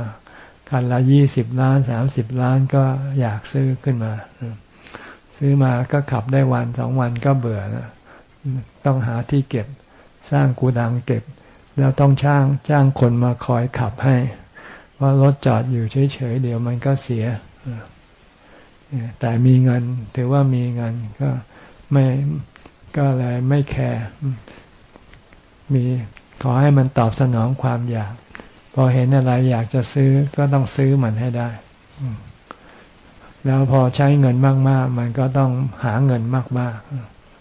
คันละยี่สิบล้านสามสิบล้านก็อยากซื้อขึ้นมา ซื้อมาก็ขับได้วันสองวันก็เบื่อนะต้องหาที่เก็บสร้างกูดังเก็บ แล้วต้องช่างจ้างคนมาคอยขับให้ ว่ารถจอดอยู่เฉยๆเดี๋ยวมันก็เสียแต่มีเงินถือว่ามีเงินก็ไม่ก็เลยไม่แคร์มีขอให้มันตอบสนองความอยาก พอเห็นอะไรอยากจะซื้อก็ต้องซื้อมันให้ได้ แล้วพอใช้เงินมาก ๆ มันก็ต้องหาเงินมาก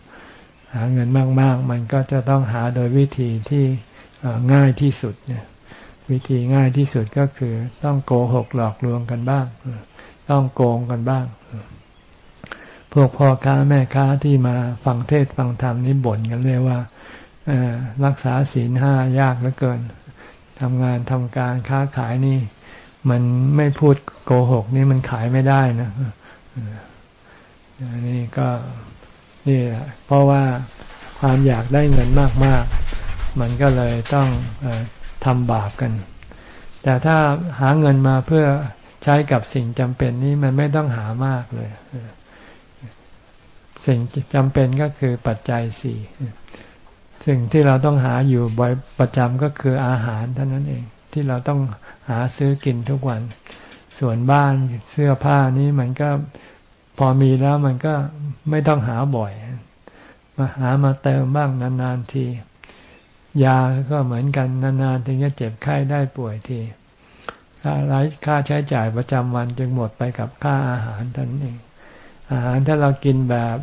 ๆ หาเงินมาก ๆ มันก็จะต้องหาโดยวิธีที่ง่ายที่สุดเนี่ยวิธีง่ายที่สุดก็คือต้องโกหกหลอกลวงกันบ้าง ต้องโกงกันบ้าง พวกพ่อค้าแม่ค้าที่มาฟังเทศฟังธรรมนี่บ่นกันเลยว่ารักษาศีลห้ายากเหลือเกิน ทำงานทำการค้าขายนี่ มันไม่พูดโกหกนี่มันขายไม่ได้นะนี่ก็นี่แหละเพราะว่าความอยากได้เงินมาก ๆ มันก็เลยต้องอทำบาปกัน แต่ถ้าหาเงินมาเพื่อใช้กับสิ่งจำเป็นนี่มันไม่ต้องหามากเลย สิ่งจำเป็นก็คือปัจจัยสี่ สิ่งที่เราต้องหาอยู่บ่อยประจำก็คืออาหารเท่านั้นเองที่เราต้องหาซื้อกินทุกวัน ส่วนบ้านเสื้อผ้านี้มันก็พอมีแล้วมันก็ไม่ต้องหาบ่อย มาหามาเติมบ้างนานๆที ยาก็เหมือนกันนานๆถึงจะเจ็บไข้ได้ป่วยทีค่าไรค่าใช้จ่ายประจำวันจึงหมดไปกับค่าอาหารท่านเอง อาหารถ้าเรากินแบบ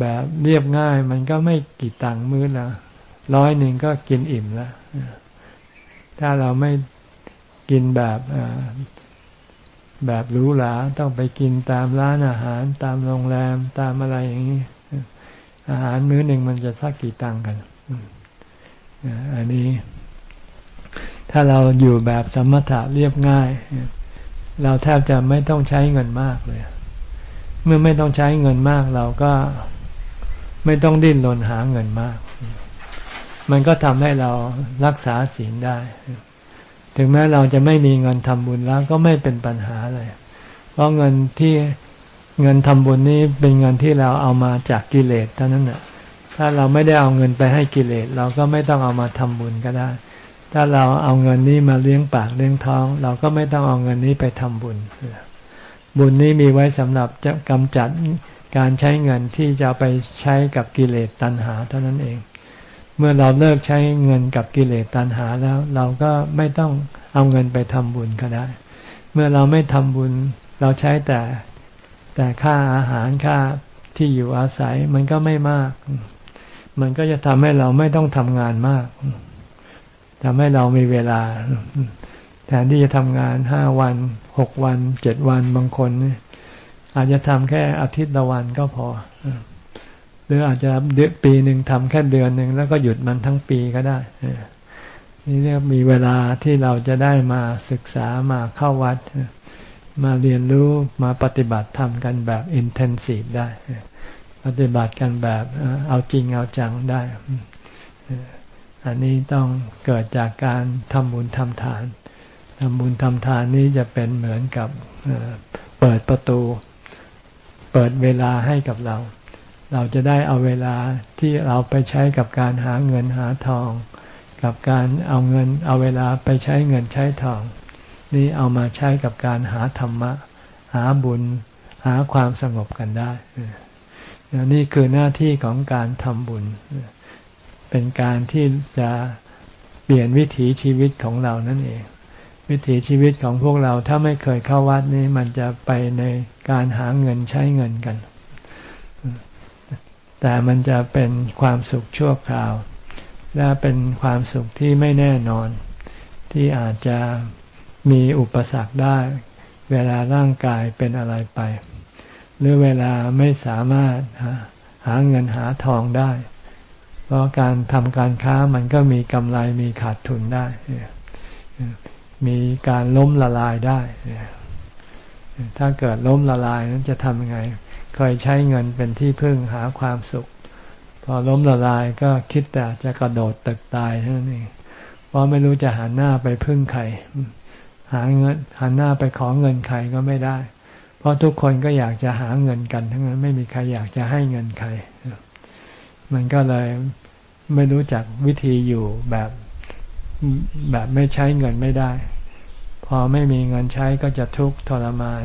แบบเรียบง่ายมันก็ไม่กี่ตังค์มื้อละร้อยหนึ่งก็กินอิ่มล้วถ้าเราไม่กินแบบแบบหรูหราต้องไปกินตามร้านอาหาร ตามโรงแรมตามอะไรอย่างนี้ อาหารมื้อหนึ่งมันจะสักกี่ตังค์กันอันนี้ ถ้าเราอยู่แบบสมถะเรียบง่าย เราแทบจะไม่ต้องใช้เงินมากเลย เมื่อไม่ต้องใช้เงินมากเราก็ ไม่ต้องดิ้นรนหาเงินมาก มันก็ทำให้เรารักษาศีลได้ ถึงแม้เราจะไม่มีเงินทำบุญแล้วก็ไม่เป็นปัญหาเลย เพราะเงินที่เงินทำบุญนี้เป็นเงินที่เราเอามาจากกิเลสเท่านั้นแหะถ้าเราไม่ได้เอาเงินไปให้กิเลส เราก็ไม่ต้องเอามาทำบุญก็ได้ ถ้าเราเอาเงินนี้มาเลี้ยงปากเลี้ยงท้อง เราก็ไม่ต้องเอาเงินนี้ไปทำบุญ บุญนี้มีไว้สำหรับจะกำจัด การใช้เงินที่จะไปใช้กับกิเลสตัณหาเท่านั้นเอง เมื่อเราเลิกใช้เงินกับกิเลสตัณหาแล้ว เราก็ไม่ต้องเอาเงินไปทำบุญก็ได้ เมื่อเราไม่ทำบุญ เราใช้แต่แต่ค่าอาหารค่าที่อยู่อาศัยมันก็ไม่มาก มันก็จะทำให้เราไม่ต้องทำงานมากทำให้เรามีเวลาแทนที่จะทำงานห้าวันหกวันเจ็ดวันบางคนเนี่ย อาจจะทำแค่อาทิตย์ละวันก็พอ หรืออาจจะปีหนึ่งทำแค่เดือนหนึ่งแล้วก็หยุดมันทั้งปีก็ได้นี่เรียกมีเวลาที่เราจะได้มาศึกษามาเข้าวัด มาเรียนรู้มาปฏิบัติทำกันแบบอินเทนซีฟได้ ปฏิบัติกันแบบเอาจริงเอาจังได้ อันนี้ต้องเกิดจากการทำบุญทำทานทำบุญทำทานนี้จะเป็นเหมือนกับเปิดประตู เปิดเวลาให้กับเรา เราจะได้เอาเวลาที่เราไปใช้กับการหาเงินหาทอง กับการเอาเงินเอาเวลาไปใช้เงินใช้ทอง นี่เอามาใช้กับการหาธรรมะ หาบุญ หาความสงบกันได้นี่คือหน้าที่ของการทำบุญ เป็นการที่จะเปลี่ยนวิถีชีวิตของเรานั่นเอง วิถีชีวิตของพวกเราถ้าไม่เคยเข้าวัดนี้มันจะไปใน การหาเงินใช้เงินกัน แต่มันจะเป็นความสุขชั่วคราว และเป็นความสุขที่ไม่แน่นอน ที่อาจจะมีอุปสรรคได้ เวลาร่างกายเป็นอะไรไป หรือเวลาไม่สามารถหาเงินหาทองได้ เพราะการทำการค้ามันก็มีกำไรมีขาดทุนได้ มีการล้มละลายได้ ถ้าเกิดล้มละลายนั้นจะทำยังไง เคยใช้เงินเป็นที่พึ่งหาความสุข พอล้มละลายก็คิดแต่จะกระโดดตึกตายเท่านั้นเองเพราะไม่รู้จะหันหน้าไปพึ่งใครหาเงินหันหน้าไปขอเงินใครก็ไม่ได้ เพราะทุกคนก็อยากจะหาเงินกัน ทั้งนั้นไม่มีใครอยากจะให้เงินใคร มันก็เลยไม่รู้จักวิธีอยู่แบบแบบไม่ใช้เงินไม่ได้ พอไม่มีเงินใช้ก็จะทุกข์ทรมาน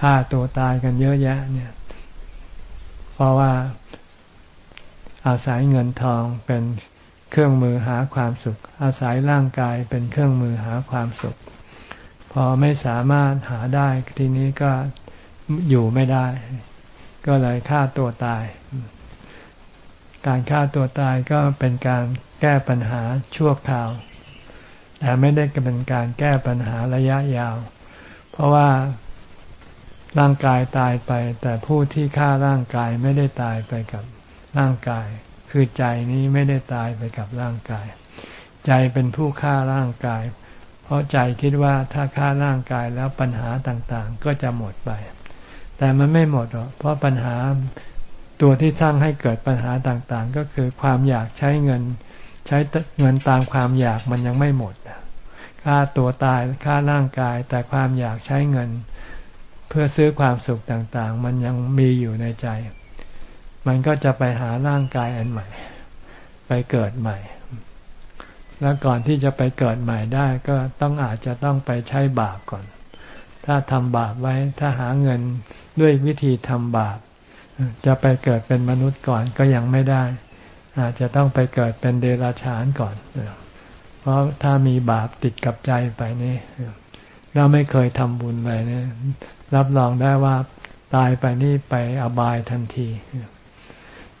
ฆ่าตัวตายกันเยอะแยะเนี่ย เพราะว่าอาศัยเงินทองเป็นเครื่องมือหาความสุข อาศัยร่างกายเป็นเครื่องมือหาความสุข พอไม่สามารถหาได้ทีนี้ก็อยู่ไม่ได้ ก็เลยฆ่าตัวตาย การฆ่าตัวตายก็เป็นการแก้ปัญหาชั่วคราว แต่ไม่ได้เป็นการแก้ปัญหาระยะยาว เพราะว่าร่างกายตายไป แต่ผู้ที่ฆ่าร่างกายไม่ได้ตายไปกับร่างกาย คือใจนี้ไม่ได้ตายไปกับร่างกาย ใจเป็นผู้ฆ่าร่างกาย เพราะใจคิดว่าถ้าฆ่าร่างกายแล้วปัญหาต่างๆ ก็จะหมดไป แต่มันไม่หมดหรอกเพราะปัญหาตัวที่สร้างให้เกิดปัญหาต่างๆ ก็คือความอยากใช้เงิน ใช้เงินตามความอยากมันยังไม่หมดฆ่าตัวตายฆ่าร่างกาย แต่ความอยากใช้เงิน เพื่อซื้อความสุขต่างๆ มันยังมีอยู่ในใจ มันก็จะไปหาร่างกายอันใหม่ ไปเกิดใหม่ แล้วก่อนที่จะไปเกิดใหม่ได้ก็ต้องอาจจะต้องไปใช้บาปก่อน ถ้าทำบาปไว้ถ้าหาเงินด้วยวิธีทำบาป จะไปเกิดเป็นมนุษย์ก่อนก็ยังไม่ได้ อาจจะต้องไปเกิดเป็นเดรัจฉานก่อน เพราะถ้ามีบาปติดกับใจไปนี่เราไม่เคยทำบุญเลยเนี่ยรับรองได้ว่าตายไปนี่ไปอบายทันที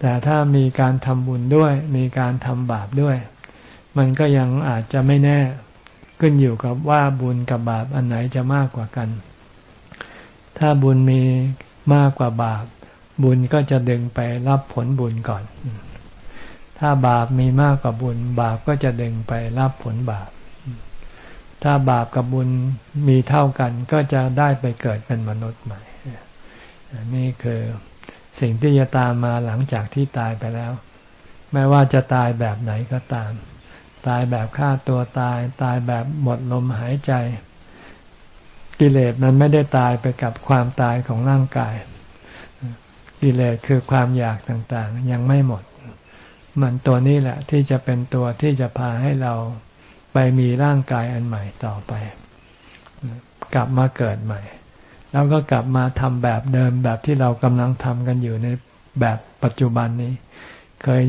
แต่ถ้ามีการทำบุญด้วย มีการทำบาปด้วย มันก็ยังอาจจะไม่แน่ขึ้นอยู่กับว่าบุญกับบาปอันไหนจะมากกว่ากัน ถ้าบุญมีมากกว่าบาป บุญก็จะดึงไปรับผลบุญก่อน ถ้าบาปมีมากกว่าบุญ บาปก็จะดึงไปรับผลบาป ถ้าบาปกับบุญมีเท่ากันก็จะได้ไปเกิดเป็นมนุษย์ใหม่ นี่คือสิ่งที่จะตามมาหลังจากที่ตายไปแล้ว ไม่ว่าจะตายแบบไหนก็ตาม ตายแบบฆ่าตัวตาย ตายแบบหมดลมหายใจ กิเลสมันไม่ได้ตายไปกับความตายของร่างกาย กิเลสคือความอยากต่างๆ ยังไม่หมด มันตัวนี้แหละ ที่จะเป็นตัวที่จะพาให้เราไปมีร่างกายอันใหม่ต่อไป กลับมาเกิดใหม่ แล้วก็กลับมาทำแบบเดิมแบบที่เรากำลังทำกันอยู่ในแบบปัจจุบันนี้ เคย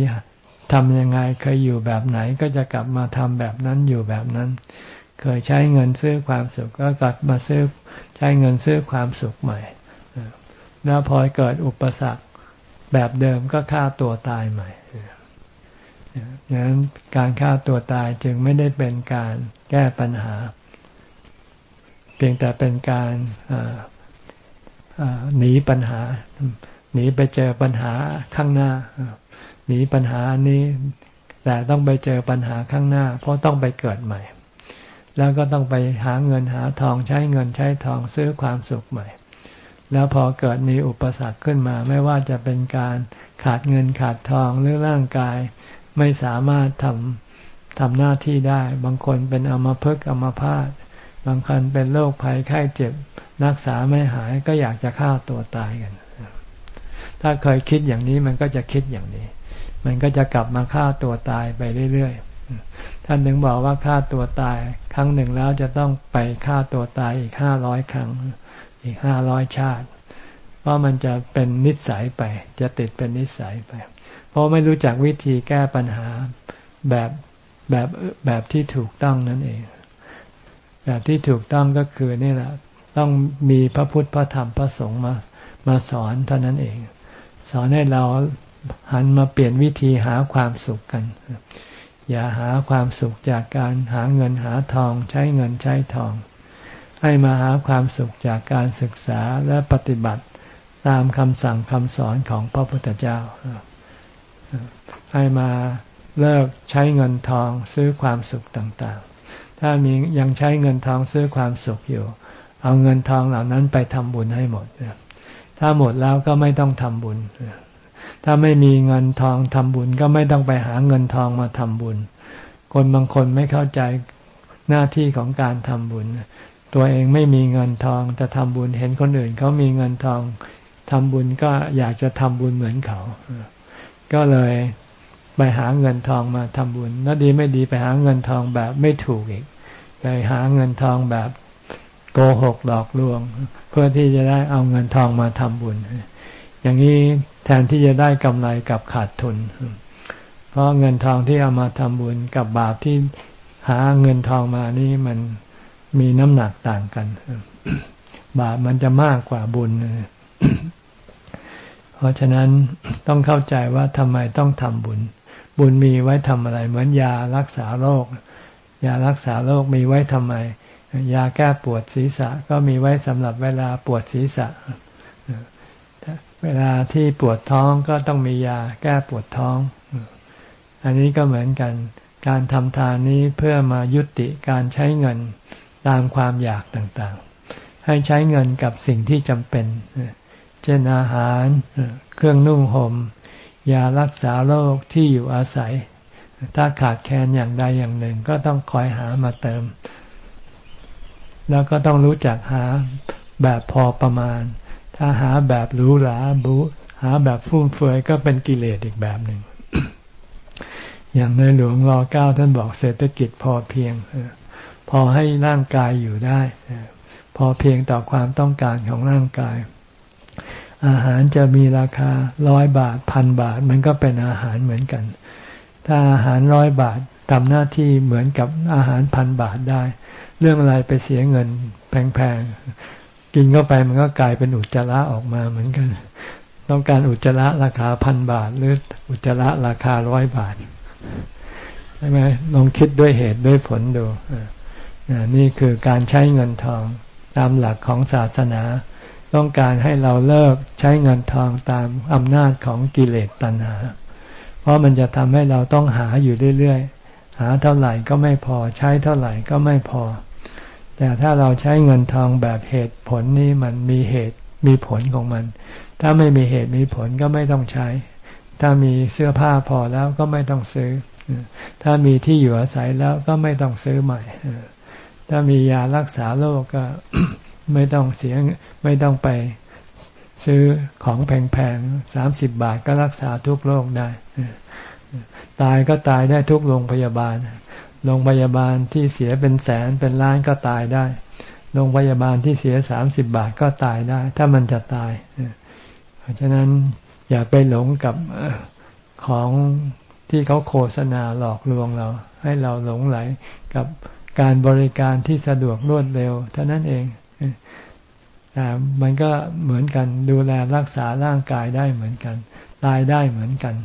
ทำยังไงเคยอยู่แบบไหนก็จะกลับมาทำแบบนั้นอยู่แบบนั้น เคยใช้เงินซื้อความสุขก็กลับมาซื้อใช้เงินซื้อความสุขใหม่ แล้วพอเกิดอุปสรรคแบบเดิมก็ฆ่าตัวตายใหม่ ดังนั้นการฆ่าตัวตายจึงไม่ได้เป็นการแก้ปัญหา เพียงแต่เป็นการหนีปัญหา หนีไปเจอปัญหาข้างหน้า หนีปัญหานี้แต่ต้องไปเจอปัญหาข้างหน้า เพราะต้องไปเกิดใหม่ แล้วก็ต้องไปหาเงินหาทองใช้เงินใช้ทองซื้อความสุขใหม่ แล้วพอเกิดมีอุปสรรคขึ้นมา ไม่ว่าจะเป็นการขาดเงินขาดทองหรือร่างกาย ไม่สามารถทำทำหน้าที่ได้ บางคนเป็นอมภพอมพาตบางคนเป็นโรคภัยไข้เจ็บ รักษาไม่หายก็อยากจะฆ่าตัวตายกัน ถ้าเคยคิดอย่างนี้มันก็จะคิดอย่างนี้ มันก็จะกลับมาฆ่าตัวตายไปเรื่อยๆ ท่านถึงบอกว่าฆ่าตัวตาย ครั้งหนึ่งแล้วจะต้องไปฆ่าตัวตายอีกห้าร้อยครั้ง อีกห้าร้อยชาติ เพราะมันจะเป็นนิสัยไป จะติดเป็นนิสัยไป เพราะไม่รู้จักวิธีแก้ปัญหาแบบแบบแบบที่ถูกต้องนั่นเอง แบบที่ถูกต้องก็คือนี่แหละต้องมีพระพุทธพระธรรมพระสงฆ์มามาสอนเท่านั้นเอง สอนให้เราหันมาเปลี่ยนวิธีหาความสุขกัน อย่าหาความสุขจากการหาเงินหาทองใช้เงินใช้ทอง ให้มาหาความสุขจากการศึกษาและปฏิบัติตามคำสั่งคำสอนของพระพุทธเจ้า ให้มาเลิกใช้เงินทองซื้อความสุขต่างๆ ถ้ามียังใช้เงินทองซื้อความสุขอยู่ เอาเงินทองเหล่านั้นไปทำบุญให้หมด ถ้าหมดแล้วก็ไม่ต้องทำบุญ ถ้าไม่มีเงินทองทำบุญก็ไม่ต้องไปหาเงินทองมาทำบุญ คนบางคนไม่เข้าใจหน้าที่ของการทำบุญ ตัวเองไม่มีเงินทองจะทำบุญเห็นคนอื่นเขามีเงินทองทำบุญก็อยากจะทำบุญเหมือนเขา ก็เลยไปหาเงินทองมาทำบุญแล้วดีไม่ดีไปหาเงินทองแบบไม่ถูกอีกไปหาเงินทองแบบโกหกหลอกลวง เพื่อที่จะได้เอาเงินทองมาทำบุญ อย่างนี้แทนที่จะได้กำไรกับขาดทุน เพราะเงินทองที่เอามาทำบุญกับบาปที่หาเงินทองมานี่มันมีน้ำหนักต่างกัน บาปมันจะมากกว่าบุญ เพราะฉะนั้นต้องเข้าใจว่าทำไมต้องทำบุญ บุญมีไว้ทำอะไร เหมือนยารักษาโรค ยารักษาโรคมีไว้ทำไม ยาแก้ปวดศีรษะก็มีไว้สำหรับเวลาปวดศีรษะ เวลาที่ปวดท้องก็ต้องมียาแก้ปวดท้อง อันนี้ก็เหมือนกัน การทำทานนี้เพื่อมายุติการใช้เงินตามความอยากต่างๆ ให้ใช้เงินกับสิ่งที่จำเป็น เช่นอาหาร เครื่องนุ่งหม่มยารักษาโรคที่อยู่อาศัย ถ้าขาดแคลนอย่างใดอย่างหนึ่ง ก็ต้องคอยหามาเติม แล้วก็ต้องรู้จักหาแบบพอประมาณ ถ้าหาแบบหรูหราบุหาแบบฟุ่มเฟือยก็เป็นกิเลสอีกแบบหนึ่ง อย่างในหลวงรอเก้าท่านบอกเศรษฐกิจพอเพียง พอให้ร่างกายอยู่ได้ พอเพียงต่อความต้องการของร่างกาย อาหารจะมีราคาร้อยบาทพันบาท มันก็เป็นอาหารเหมือนกัน ถ้าอาหารร้อยบาททำหน้าที่เหมือนกับอาหารพันบาทได้ เรื่องอะไรไปเสียเงินแพงๆ กินเข้าไปมันก็กลายเป็นอุจจาระออกมาเหมือนกัน ต้องการอุจจาระราคาพันบาท หรืออุจจาระราคาร้อยบาทใช่ไหมลองคิดด้วยเหตุด้วยผลดูนี่คือการใช้เงินทองตามหลักของศาสนา ต้องการให้เราเลิกใช้เงินทองตามอำนาจของกิเลสตัณหา เพราะมันจะทำให้เราต้องหาอยู่เรื่อยๆ หาเท่าไหร่ก็ไม่พอใช้เท่าไหร่ก็ไม่พอ แต่ถ้าเราใช้เงินทองแบบเหตุผลนี่มันมีเหตุมีผลของมัน ถ้าไม่มีเหตุมีผลก็ไม่ต้องใช้ ถ้ามีเสื้อผ้าพอแล้วก็ไม่ต้องซื้อ ถ้ามีที่อยู่อาศัยแล้วก็ไม่ต้องซื้อใหม่ ถ้ามียารักษาโรคก็ ไม่ต้องเสียไม่ต้องไปซื้อของแพงๆสามสิบบาทก็รักษาทุกโรคได้ ตายก็ตายได้ทุกโรงพยาบาล โรงพยาบาลที่เสียเป็นแสนเป็นล้านก็ตายได้ โรงพยาบาลที่เสียสามสิบบาทก็ตายได้ ถ้ามันจะตาย เพราะฉะนั้นอย่าไปหลงกับของที่เขาโฆษณาหลอกลวงเรา ให้เราหลงไหลกับการบริการที่สะดวกรวดเร็วเท่านั้นเอง แต่มันก็เหมือนกันดูแลรักษาร่างกายได้เหมือนกัน ตายได้เหมือนกัน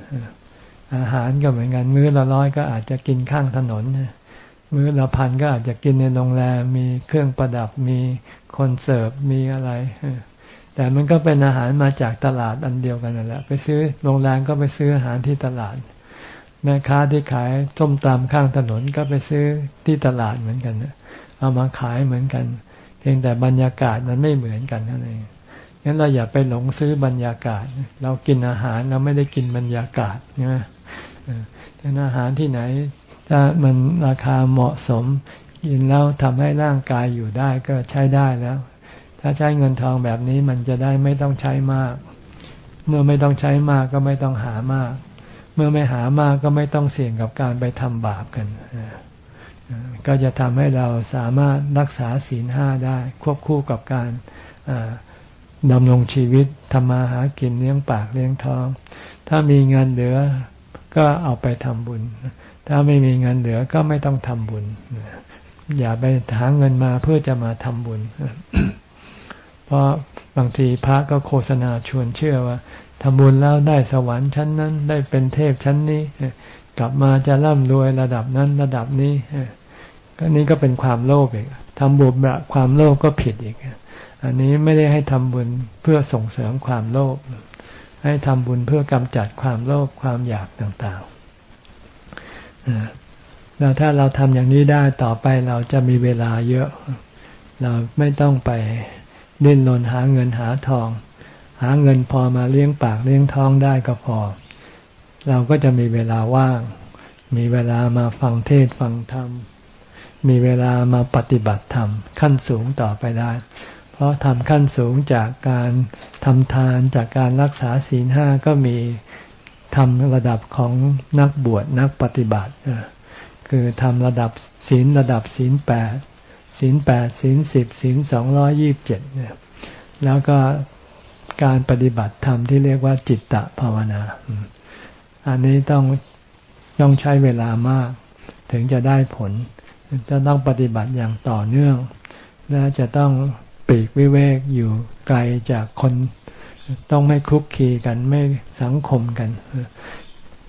อาหารก็เหมือนกัน มื้อละร้อยก็อาจจะกินข้างถนนมื้อละพันก็อาจจะกินในโรงแรมมีเครื่องประดับมีคนเสิร์ฟมีอะไรแต่มันก็เป็นอาหารมาจากตลาดอันเดียวกันนั่นแหละ ไปซื้อโรงแรมก็ไปซื้ออาหารที่ตลาดแม่ค้าที่ขายต้มตามข้างถนนก็ไปซื้อที่ตลาดเหมือนกันเอามาขายเหมือนกัน พียงแต่บรรยากาศมันไม่เหมือนกันนั่นเองงั้นเราอย่าไปหลงซื้อบรรยากาศ เรากินอาหารเราไม่ได้กินบรรยากาศใช่ไหมแต่อาหารที่ไหน ถ้ามันราคาเหมาะสม กินแล้วทำให้ร่างกายอยู่ได้ก็ใช้ได้แล้ว ถ้าใช้เงินทองแบบนี้มันจะได้ไม่ต้องใช้มาก เมื่อไม่ต้องใช้มากก็ไม่ต้องหามาก เมื่อไม่หามากก็ไม่ต้องเสี่ยงกับการไปทำบาปกัน ก็จะทำให้เราสามารถรักษาศีลห้าได้ ควบคู่กับการดำรงชีวิตทำมาหากินเลี้ยงปากเลี้ยงท้อง ถ้ามีเงินเหลือก็เอาไปทำบุญ ถ้าไม่มีเงินเหลือก็ไม่ต้องทำบุญ อย่าไปหาเงินมาเพื่อจะมาทำบุญ เพราะบางทีพระก็โฆษณาชวนเชื่อว่าทำบุญแล้วได้สวรรค์ชั้นนั้น ได้เป็นเทพชั้นนี้ กลับมาจะร่ำรวยระดับนั้นระดับนี้ ก็นี้ก็เป็นความโลภอีกทำบุญแบบความโลภก็ผิดอีก อันนี้ไม่ได้ให้ทำบุญเพื่อส่งเสริมความโลภ ให้ทำบุญเพื่อกำจัดความโลภความอยากต่างๆแล้วถ้าเราทำอย่างนี้ได้ต่อไปเราจะมีเวลาเยอะ เราไม่ต้องไปดิ้นรนหาเงินหาทอง หาเงินพอมาเลี้ยงปากเลี้ยงท้องได้ก็พอ เราก็จะมีเวลาว่าง มีเวลามาฟังเทศฟังธรรม มีเวลามาปฏิบัติธรรมขั้นสูงต่อไปได้ เพราะทำขั้นสูงจากการทำทานจากการรักษาศีลห้าก็มีทำระดับของนักบวชนักปฏิบัติ คือทำระดับศีลระดับศีลแปดศีลแปดศีลสิบศีลสองร้อยี่บเจ็ดเนี่ยแล้วก็การปฏิบัติธรรมที่เรียกว่าจิตตภาวนา อันนี้ต้องต้องใช้เวลามาก ถึงจะได้ผล จะต้องปฏิบัติอย่างต่อเนื่อง และจะต้องปีกวิเวกอยู่ไกลจากคน ต้องไม่คลุกคีกันไม่สังคมกัน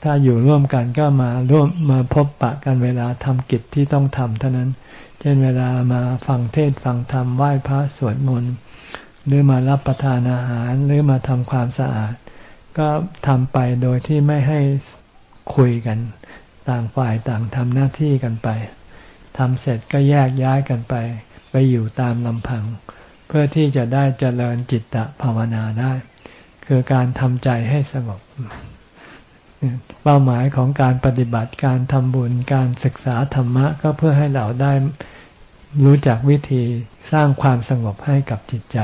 ถ้าอยู่ร่วมกันก็มาร่วมมาพบปะกันเวลาทำกิจที่ต้องทำเท่านั้น เช่นเวลามาฟังเทศฟังธรรมไหว้พระสวดมนต์หรือมารับประทานอาหารหรือมาทำความสะอาด ก็ทำไปโดยที่ไม่ให้คุยกัน ต่างฝ่ายต่างทำหน้าที่กันไป ทำเสร็จก็แยกย้ายกันไป ไปอยู่ตามลำพัง เพื่อที่จะได้เจริญจิตตภาวนาได้ คือการทำใจให้สงบ เป้าหมายของการปฏิบัติการทำบุญการศึกษาธรรมะ ก็เพื่อให้เราได้รู้จักวิธีสร้างความสงบให้กับจิตใจ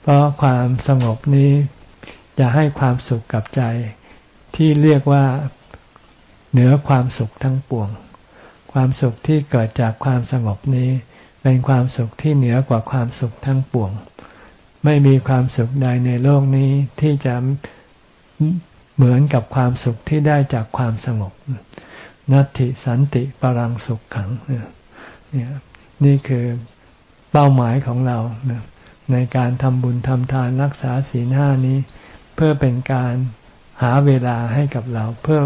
เพราะความสงบนี้จะให้ความสุขกับใจที่เรียกว่าเหนือความสุขทั้งปวง ความสุขที่เกิดจากความสงบนี้ เป็นความสุขที่เหนือกว่าความสุขทั้งปวง ไม่มีความสุขใดในโลกนี้ที่จะเหมือนกับความสุขที่ได้จากความสงบนัตติสันติปรังสุขขังเนี่ยนี่คือเป้าหมายของเรา ในการทำบุญทำทานรักษาศีลห้านี้ เพื่อเป็นการหาเวลาให้กับเรา เพื่อ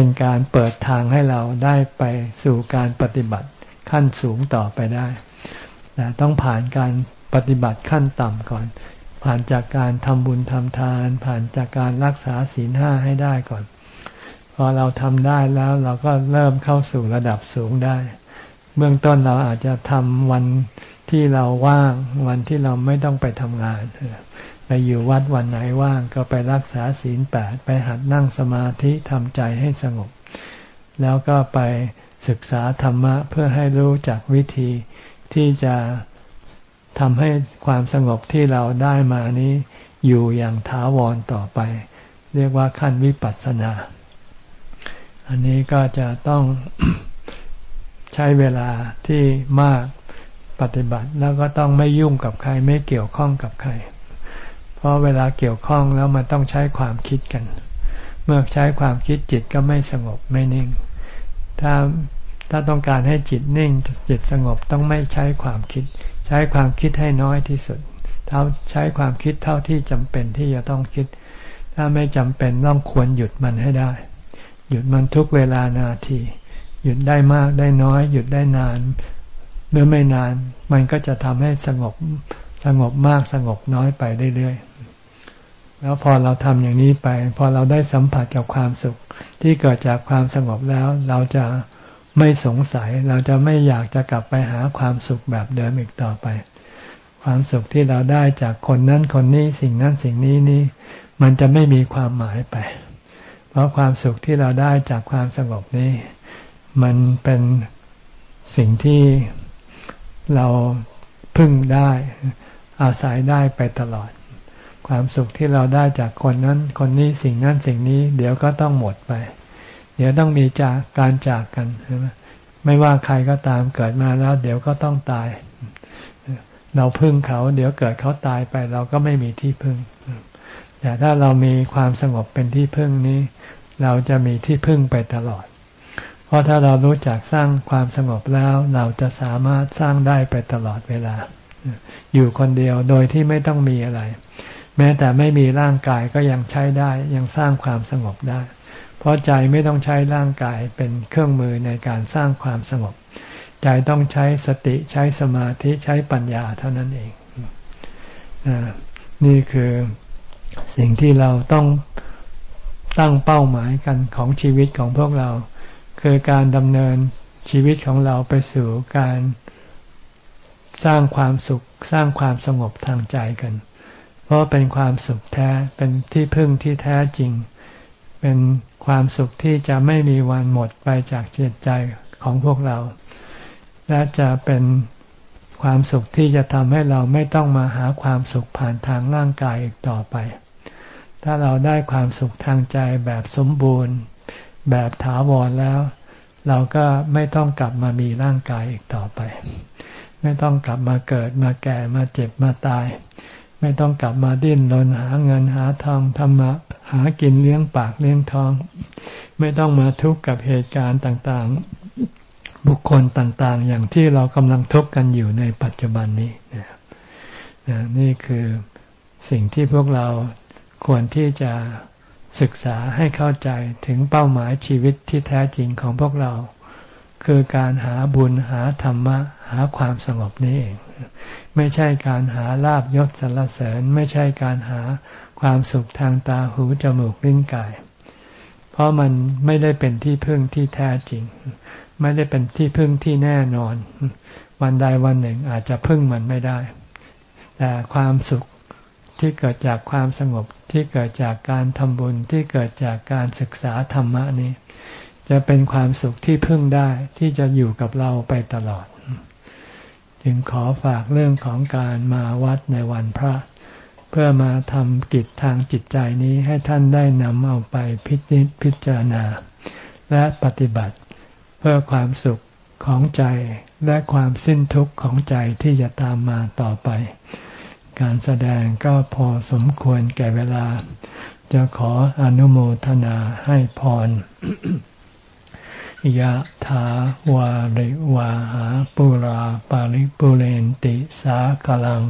เป็นการเปิดทางให้เราได้ไปสู่การปฏิบัติขั้นสูงต่อไปได้แต่ต้องผ่านการปฏิบัติขั้นต่ำก่อน ผ่านจากการทำบุญทำทาน ผ่านจากการรักษาศีลห้าให้ได้ก่อน พอเราทำได้แล้วเราก็เริ่มเข้าสู่ระดับสูงได้ เบื้องต้นเราอาจจะทำวันที่เราว่าง วันที่เราไม่ต้องไปทำงาน ไปอยู่วัดวันไหนว่างก็ไปรักษาศีลแปดไปหัดนั่งสมาธิทำใจให้สงบ แล้วก็ไปศึกษาธรรมะเพื่อให้รู้จักวิธีที่จะทำให้ความสงบที่เราได้มานี้อยู่อย่างถาวรต่อไป เรียกว่าขั้นวิปัสสนา อันนี้ก็จะต้องใช้เวลาที่มากปฏิบัติแล้วก็ต้องไม่ยุ่งกับใครไม่เกี่ยวข้องกับใคร เพราะเวลาเกี่ยวข้องแล้วมันต้องใช้ความคิดกัน เมื่อใช้ความคิดจิตก็ไม่สงบไม่นิ่ง ถ้าถ้าต้องการให้จิตนิ่ง จิตสงบต้องไม่ใช้ความคิด ใช้ความคิดให้น้อยที่สุด เท่าใช้ความคิดเท่าที่จำเป็นที่จะต้องคิด ถ้าไม่จำเป็นต้องควรหยุดมันให้ได้ หยุดมันทุกเวลานาที หยุดได้มากได้น้อย หยุดได้นานหรือไม่นาน มันก็จะทำให้สงบ สงบมากสงบน้อยไปเรื่อยๆ แล้วพอเราทำอย่างนี้ไป พอเราได้สัมผัสกับความสุข ที่เกิดจากความสงบแล้ว เราจะไม่สงสัย เราจะไม่อยากจะกลับไปหาความสุขแบบเดิมอีกต่อไป ความสุขที่เราได้จากคนนั้นคนนี้สิ่งนั้นสิ่งนี้นี่ มันจะไม่มีความหมายไป เพราะความสุขที่เราได้จากความสงบนี้ มันเป็นสิ่งที่เราพึ่งได้ อาศัยได้ไปตลอด ความสุขที่เราได้จากคนนั้น คนนี้สิ่งนั้นสิ่งนี้ เดี๋ยวก็ต้องหมดไป เดี๋ยวต้องมีจากการจากกันใช่ไหมไม่ว่าใครก็ตามเกิดมาแล้ว เดี๋ยวก็ต้องตาย เราพึ่งเขา เดี๋ยวเกิดเขาตายไป เราก็ไม่มีที่พึ่งแต่ถ้าเรามีความสงบเป็นที่พึ่งนี้ เราจะมีที่พึ่งไปตลอด เพราะถ้าเรารู้จักสร้างความสงบแล้ว เราจะสามารถสร้างได้ไปตลอดเวลา อยู่คนเดียวโดยที่ไม่ต้องมีอะไร แม้แต่ไม่มีร่างกายก็ยังใช้ได้ยังสร้างความสงบได้ เพราะใจไม่ต้องใช้ร่างกายเป็นเครื่องมือในการสร้างความสงบ ใจต้องใช้สติใช้สมาธิใช้ปัญญาเท่านั้นเองนี่คือสิ่งที่เราต้องตั้งเป้าหมายกันของชีวิตของพวกเรา คือการดำเนินชีวิตของเราไปสู่การ สร้างความสุขสร้างความสงบทางใจกัน เพราะเป็นความสุขแท้เป็นที่พึ่งที่แท้จริง เป็นความสุขที่จะไม่มีวันหมดไปจากจิตใจของพวกเรา และจะเป็นความสุขที่จะทำให้เราไม่ต้องมาหาความสุขผ่านทางร่างกายอีกต่อไป ถ้าเราได้ความสุขทางใจแบบสมบูรณ์ แบบถาวรแล้ว เราก็ไม่ต้องกลับมามีร่างกายอีกต่อไป ไม่ต้องกลับมาเกิดมาแก่มาเจ็บมาตาย ไม่ต้องกลับมาดิ้นรนหาเงินหาทองทำมาหากินเลี้ยงปากเลี้ยงท้อง ไม่ต้องมาทุกข์กับเหตุการณ์ต่างๆ บุคคลต่างๆ อย่างที่เรากำลังทุกข์กันอยู่ในปัจจุบันนี้นี่คือสิ่งที่พวกเราควรที่จะศึกษาให้เข้าใจถึงเป้าหมายชีวิตที่แท้จริงของพวกเรา คือการหาบุญหาธรรมะ หาความสงบนี้เอง ไม่ใช่การหาลาบยศสรรเสริญ ไม่ใช่การหาความสุขทางตาหูจมูกลิ้นกาย เพราะมันไม่ได้เป็นที่พึ่งที่แท้จริง ไม่ได้เป็นที่พึ่งที่แน่นอน วันใดวันหนึ่งอาจจะพึ่งมันไม่ได้ แต่ความสุขที่เกิดจากความสงบที่เกิดจากการทำบุญที่เกิดจากการศึกษาธรรมะนี้ จะเป็นความสุขที่พึ่งได้ที่จะอยู่กับเราไปตลอด จึงขอฝากเรื่องของการมาวัดในวันพระ เพื่อมาทำกิจทางจิตใจนี้ให้ท่านได้นำเอาไปพิจิตพิจารณา และปฏิบัติเพื่อความสุขของใจและความสิ้นทุกข์ของใจที่จะตามมาต่อไป การแสดงก็พอสมควรแก่เวลา จะขออนุโมทนาให้พร ยะถาวาริวาหาปุราปาริปุเรนติสากลัง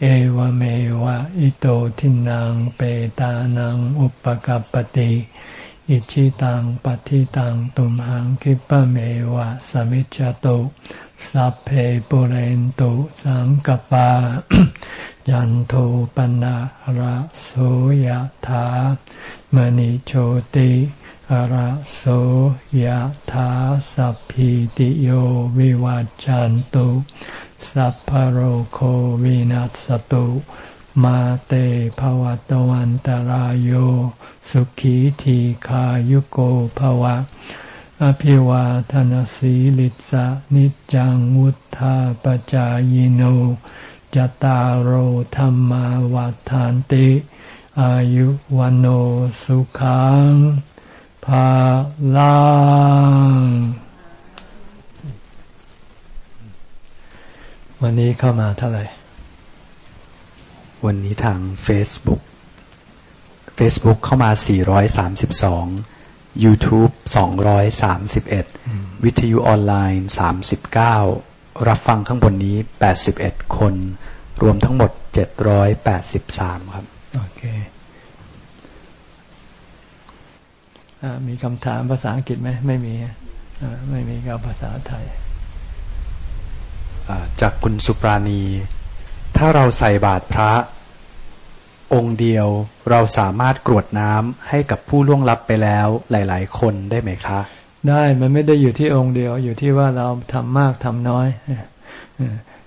เอวเมวะอิโตทินังเปตานังอุปกัปติอิชิตังปฏิตังตุมหังคิปะเมวะสมิจจตุสัพเพปุเรนตุสังกปา ยันโทปนะระโสยธามณิโชติ อระโสยธาสัพพิติโยวิวัจจันตุสัพพโรโควินัสตุมาเตภวตวันตารโยสุขีทีขายุโกภวะ อภิวาทนสีลิสะนิจังวุธาปจายโนจตารโหธรรมาวาทานติ อายุวันโอสุขัง ภาลังวันนี้เข้ามาเท่าไหร่ วันนี้ทาง Facebook Facebook เข้ามา 432 YouTube 231 วิทยุออนไลน์ 39 รับฟังข้างบนนี้ 81 คน รวมทั้งหมด 783 ครับ โอเค มีคำถามภาษาอังกฤษไหมไม่มีไม่มีก็ภาษาไทยจากคุณสุปราณี ถ้าเราใส่บาตรพระ องค์เดียวเราสามารถกรวดน้ำให้กับผู้ล่วงลับไปแล้วหลาย ๆ คนได้ไหมคะ ได้มันไม่ได้อยู่ที่องค์เดียว อยู่ที่ว่าเราทำมากทำน้อย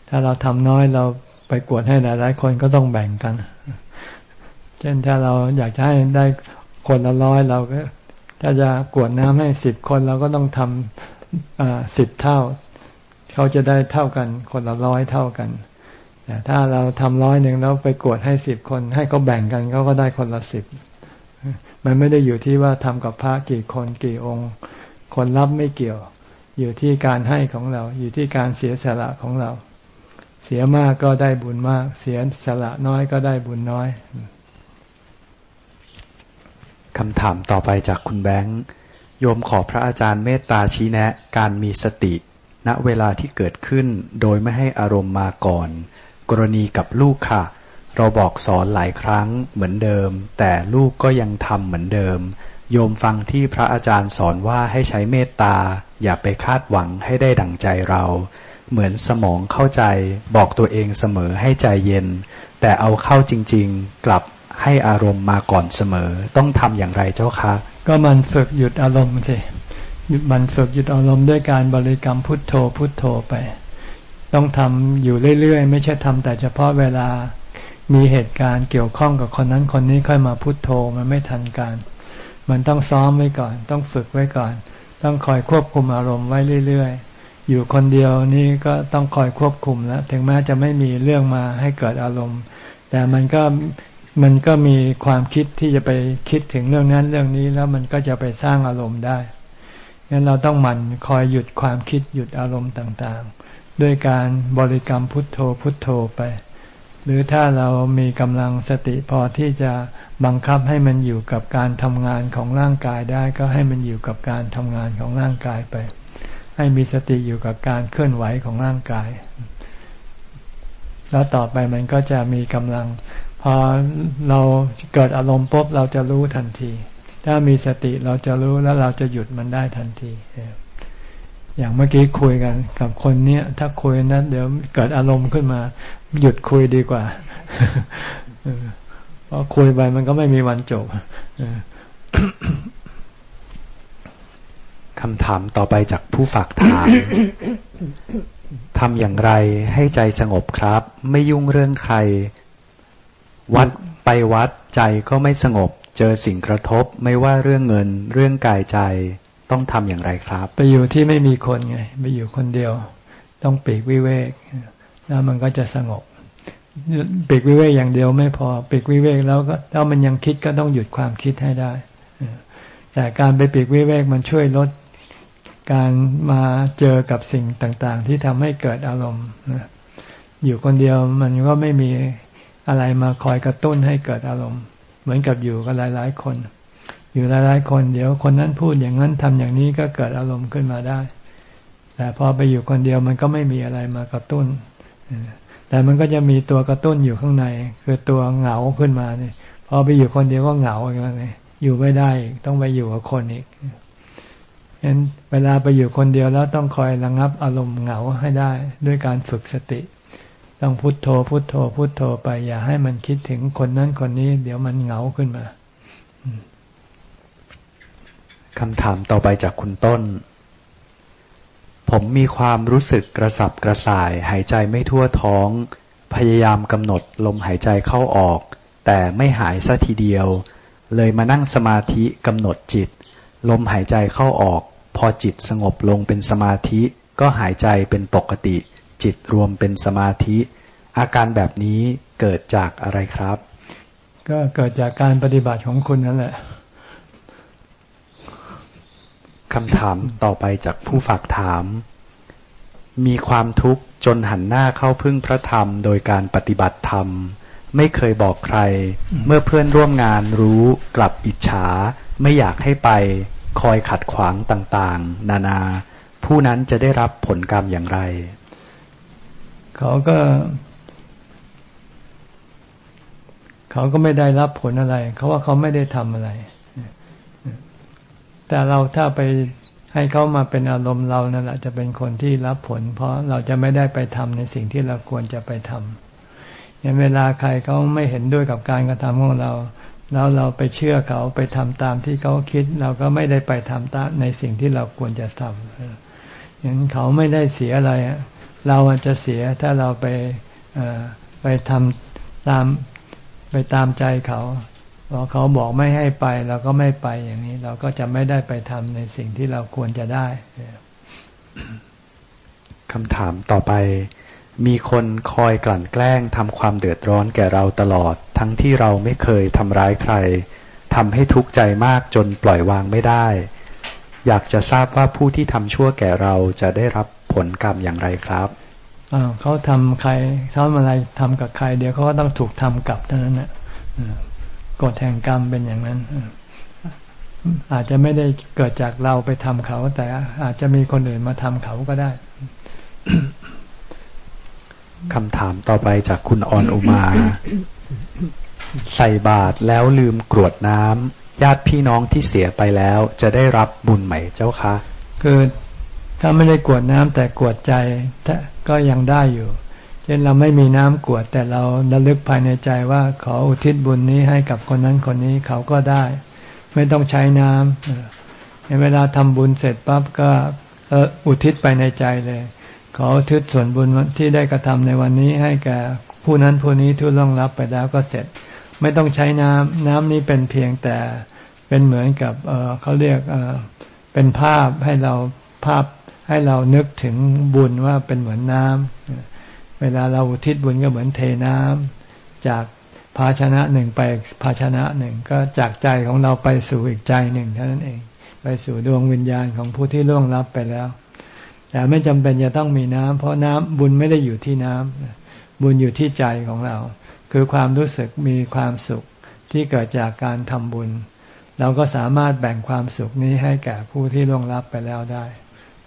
ถ้าเราทำน้อยเราไปกวดให้หลาย ๆ คนก็ต้องแบ่งกัน เช่นถ้าเราอยากจะให้ได้คนละร้อยเราก็ ถ้าจะกวดน้ำให้สิบคนเราก็ต้องทำสิบเท่า เขาจะได้เท่ากัน คนละร้อยเท่ากันแต่ถ้าเราทำร้อยหนึ่งแล้วไปกวดให้สิบคน ให้เขาแบ่งกันเขาก็ได้คนละสิบมันไม่ได้อยู่ที่ว่าทำกับพระกี่คนกี่องค์ คนรับไม่เกี่ยว อยู่ที่การให้ของเรา อยู่ที่การเสียสละของเรา เสียมากก็ได้บุญมาก เสียสละน้อยก็ได้บุญน้อย คำถามต่อไปจากคุณแบงค์โยมขอพระอาจารย์เมตตาชี้แนะ การมีสติ ณเวลาที่เกิดขึ้นโดยไม่ให้อารมณ์มาก่อน กรณีกับลูกค่ะ เราบอกสอนหลายครั้งเหมือนเดิม แต่ลูกก็ยังทำเหมือนเดิม โยมฟังที่พระอาจารย์สอนว่าให้ใช้เมตตา อย่าไปคาดหวังให้ได้ดั่งใจเรา เหมือนสมองเข้าใจ บอกตัวเองเสมอให้ใจเย็น แต่เอาเข้าจริง ๆ กลับ ให้อารมณ์มาก่อนเสมอ ต้องทำอย่างไรเจ้าคะ ก็มันฝึกหยุดอารมณ์สิหยุดมันฝึกหยุดอารมณ์ด้วยการบริกรรมพุทโธพุทโธไป ต้องทำอยู่เรื่อยๆ ไม่ใช่ทำแต่เฉพาะเวลามีเหตุการณ์เกี่ยวข้องกับคนนั้นคนนี้ค่อยมาพุทโธมันไม่ทันการ มันต้องซ้อมไว้ก่อน ต้องฝึกไว้ก่อน ต้องคอยควบคุมอารมณ์ไว้เรื่อยๆ อยู่คนเดียวนี่ก็ต้องคอยควบคุมแล้ว ถึงแม้จะไม่มีเรื่องมาให้เกิดอารมณ์ แต่มันก็ มันก็มีความคิดที่จะไปคิดถึงเรื่องนั้นเรื่องนี้แล้วมันก็จะไปสร้างอารมณ์ได้งั้นเราต้องหมั่นคอยหยุดความคิดหยุดอารมณ์ต่างๆ ด้วยการบริกรรมพุทโธพุทโธไป หรือถ้าเรามีกำลังสติพอที่จะบังคับให้มันอยู่กับการทำงานของร่างกายได้ ก็ให้มันอยู่กับการทำงานของร่างกายไป ให้มีสติอยู่กับการเคลื่อนไหวของร่างกาย แล้วต่อไปมันก็จะมีกำลัง พอเราเกิดอารมณ์ปุ๊บเราจะรู้ทันที ถ้ามีสติเราจะรู้แล้วเราจะหยุดมันได้ทันที อย่างเมื่อกี้คุยกันกับคนเนี้ยถ้าคุยนั้นเดี๋ยวเกิดอารมณ์ขึ้นมา หยุดคุยดีกว่าเพราะคุยไปมันก็ไม่มีวันจบคำถามต่อไปจากผู้ฝากถาม ทำอย่างไรให้ใจสงบครับ ไม่ยุ่งเรื่องใคร วัดไปวัดใจก็ไม่สงบ เจอสิ่งกระทบไม่ว่าเรื่องเงินเรื่องกายใจต้องทำอย่างไรครับ ไปอยู่ที่ไม่มีคนไง ไปอยู่คนเดียว ต้องปีกวิเวก แล้วมันก็จะสงบปีกวิเวกอย่างเดียวไม่พอปีกวิเวกแล้วก็ถ้ามันยังคิดก็ต้องหยุดความคิดให้ได้แต่การไปปีกวิเวกมันช่วยลดการมาเจอกับสิ่งต่างๆ ที่ทำให้เกิดอารมณ์อยู่คนเดียวมันก็ไม่มี อะไรมาคอยกระตุ้นให้เกิดอารมณ์ เหมือนกับอยู่กับหลายๆ คน อยู่หลายๆ คน เดี๋ยวคนนั้นพูดอย่างนั้นทำอย่างนี้ก็เกิดอารมณ์ขึ้นมาได้ แต่พอไปอยู่คนเดียวมันก็ไม่มีอะไรมากระตุ้น แต่มันก็จะมีตัวกระตุ้นอยู่ข้างใน คือตัวเหงาขึ้นมาเนี่ยพอไปอยู่คนเดียวก็เหงาอีกแล้วไงอยู่ไม่ได้ต้องไปอยู่กับคนอีกฉะนั้นเวลาไปอยู่คนเดียวแล้วต้องคอยระงับอารมณ์เหงาให้ได้ด้วยการฝึกสติ ต้องพุโทโธพุโทโธพุโทโธไป อย่าให้มันคิดถึงคนนั้นคนนี้ เดี๋ยวมันเหงาขึ้นมาคำถามต่อไปจากคุณต้น ผมมีความรู้สึกกระสับกระส่าย หายใจไม่ทั่วท้อง พยายามกำหนดลมหายใจเข้าออก แต่ไม่หายสัทีเดียว เลยมานั่งสมาธิกำหนดจิต ลมหายใจเข้าออก พอจิตสงบลงเป็นสมาธิก็หายใจเป็นปกติ จิตรวมเป็นสมาธิ อาการแบบนี้เกิดจากอะไรครับ ก็เกิดจากการปฏิบัติของคุณนั่นแหละคำถามต่อไปจากผู้ฝากถาม มีความทุกข์จนหันหน้าเข้าพึ่งพระธรรม โดยการปฏิบัติธรรม ไม่เคยบอกใคร เมื่อเพื่อนร่วมงานรู้กลับอิจฉา ไม่อยากให้ไป คอยขัดขวางต่าง ๆ นานา ผู้นั้นจะได้รับผลกรรมอย่างไร เขาก็ เขาก็ไม่ได้รับผลอะไร เขาว่าเขาไม่ได้ทำอะไร แต่เราถ้าไปให้เขามาเป็นอารมณ์เรานั่นแหละจะเป็นคนที่รับผล เพราะเราจะไม่ได้ไปทำในสิ่งที่เราควรจะไปทำอย่างเวลาใครเขาไม่เห็นด้วยกับการกระทำของเราแล้วเราไปเชื่อเขาไปทำตามที่เขาคิด เราก็ไม่ได้ไปทำตามในสิ่งที่เราควรจะทำอย่างเขาไม่ได้เสียอะไร เราอาจจะเสียถ้าเราไปไปทำตามไปตามใจเขาพอเขาบอกไม่ให้ไปเราก็ไม่ไปอย่างนี้ เราก็จะไม่ได้ไปทำในสิ่งที่เราควรจะได้คำถามต่อไป มีคนคอยกลั่นแกล้งทำความเดือดร้อนแก่เราตลอด ทั้งที่เราไม่เคยทำร้ายใครทำให้ทุกข์ใจมากจนปล่อยวางไม่ได้ อยากจะทราบว่าผู้ที่ทำชั่วแก่เราจะได้รับ ลกรรมอย่างไรครับเขาทำใครทำอะไรทำกับใคร เดี๋ยวเขาก็ต้องถูกทำกลับเท่านั้นแหละกฎแห่งกรรมเป็นอย่างนั้นอาจจะไม่ได้เกิดจากเราไปทำเขา แต่อาจจะมีคนอื่นมาทำเขาก็ได้คำถามต่อไปจากคุณออนอุมา ใส่บาตรแล้วลืมกรวดน้ำญาติพี่น้องที่เสียไปแล้ว จะได้รับบุญไหมเจ้าคะคือ ถ้าไม่ได้กวดน้ำแต่กวดใจก็ยังได้อยู่ เช่นเราไม่มีน้ำกวดแต่เราระลึกภายในใจว่าขออุทิศบุญนี้ให้กับคนนั้นคนนี้เขาก็ได้ ไม่ต้องใช้น้ำเวลาทำบุญเสร็จปั๊บก็อุทิศไปในใจเลย ขออุทิศส่วนบุญที่ได้กระทำในวันนี้ให้แก่ผู้นั้นผู้นี้ทุล่วงรับไปแล้วก็เสร็จ ไม่ต้องใช้น้ำน้ำนี้เป็นเพียงแต่เป็นเหมือนกับเเขาเรียกเเป็นภาพให้เราภาพ ให้เรานึกถึงบุญว่าเป็นเหมือนน้ำเวลาเราอุทิศบุญก็เหมือนเทน้ำจากภาชนะหนึ่งไปภาชนะหนึ่งก็จากใจของเราไปสู่อีกใจหนึ่งเท่านั้นเอง ไปสู่ดวงวิญญาณของผู้ที่ล่วงลับไปแล้ว แต่ไม่จำเป็นจะต้องมีน้ำเพราะน้ำบุญไม่ได้อยู่ที่น้ำบุญอยู่ที่ใจของเรา คือความรู้สึกมีความสุขที่เกิดจากการทำบุญ เราก็สามารถแบ่งความสุขนี้ให้แก่ผู้ที่ล่วงลับไปแล้วได้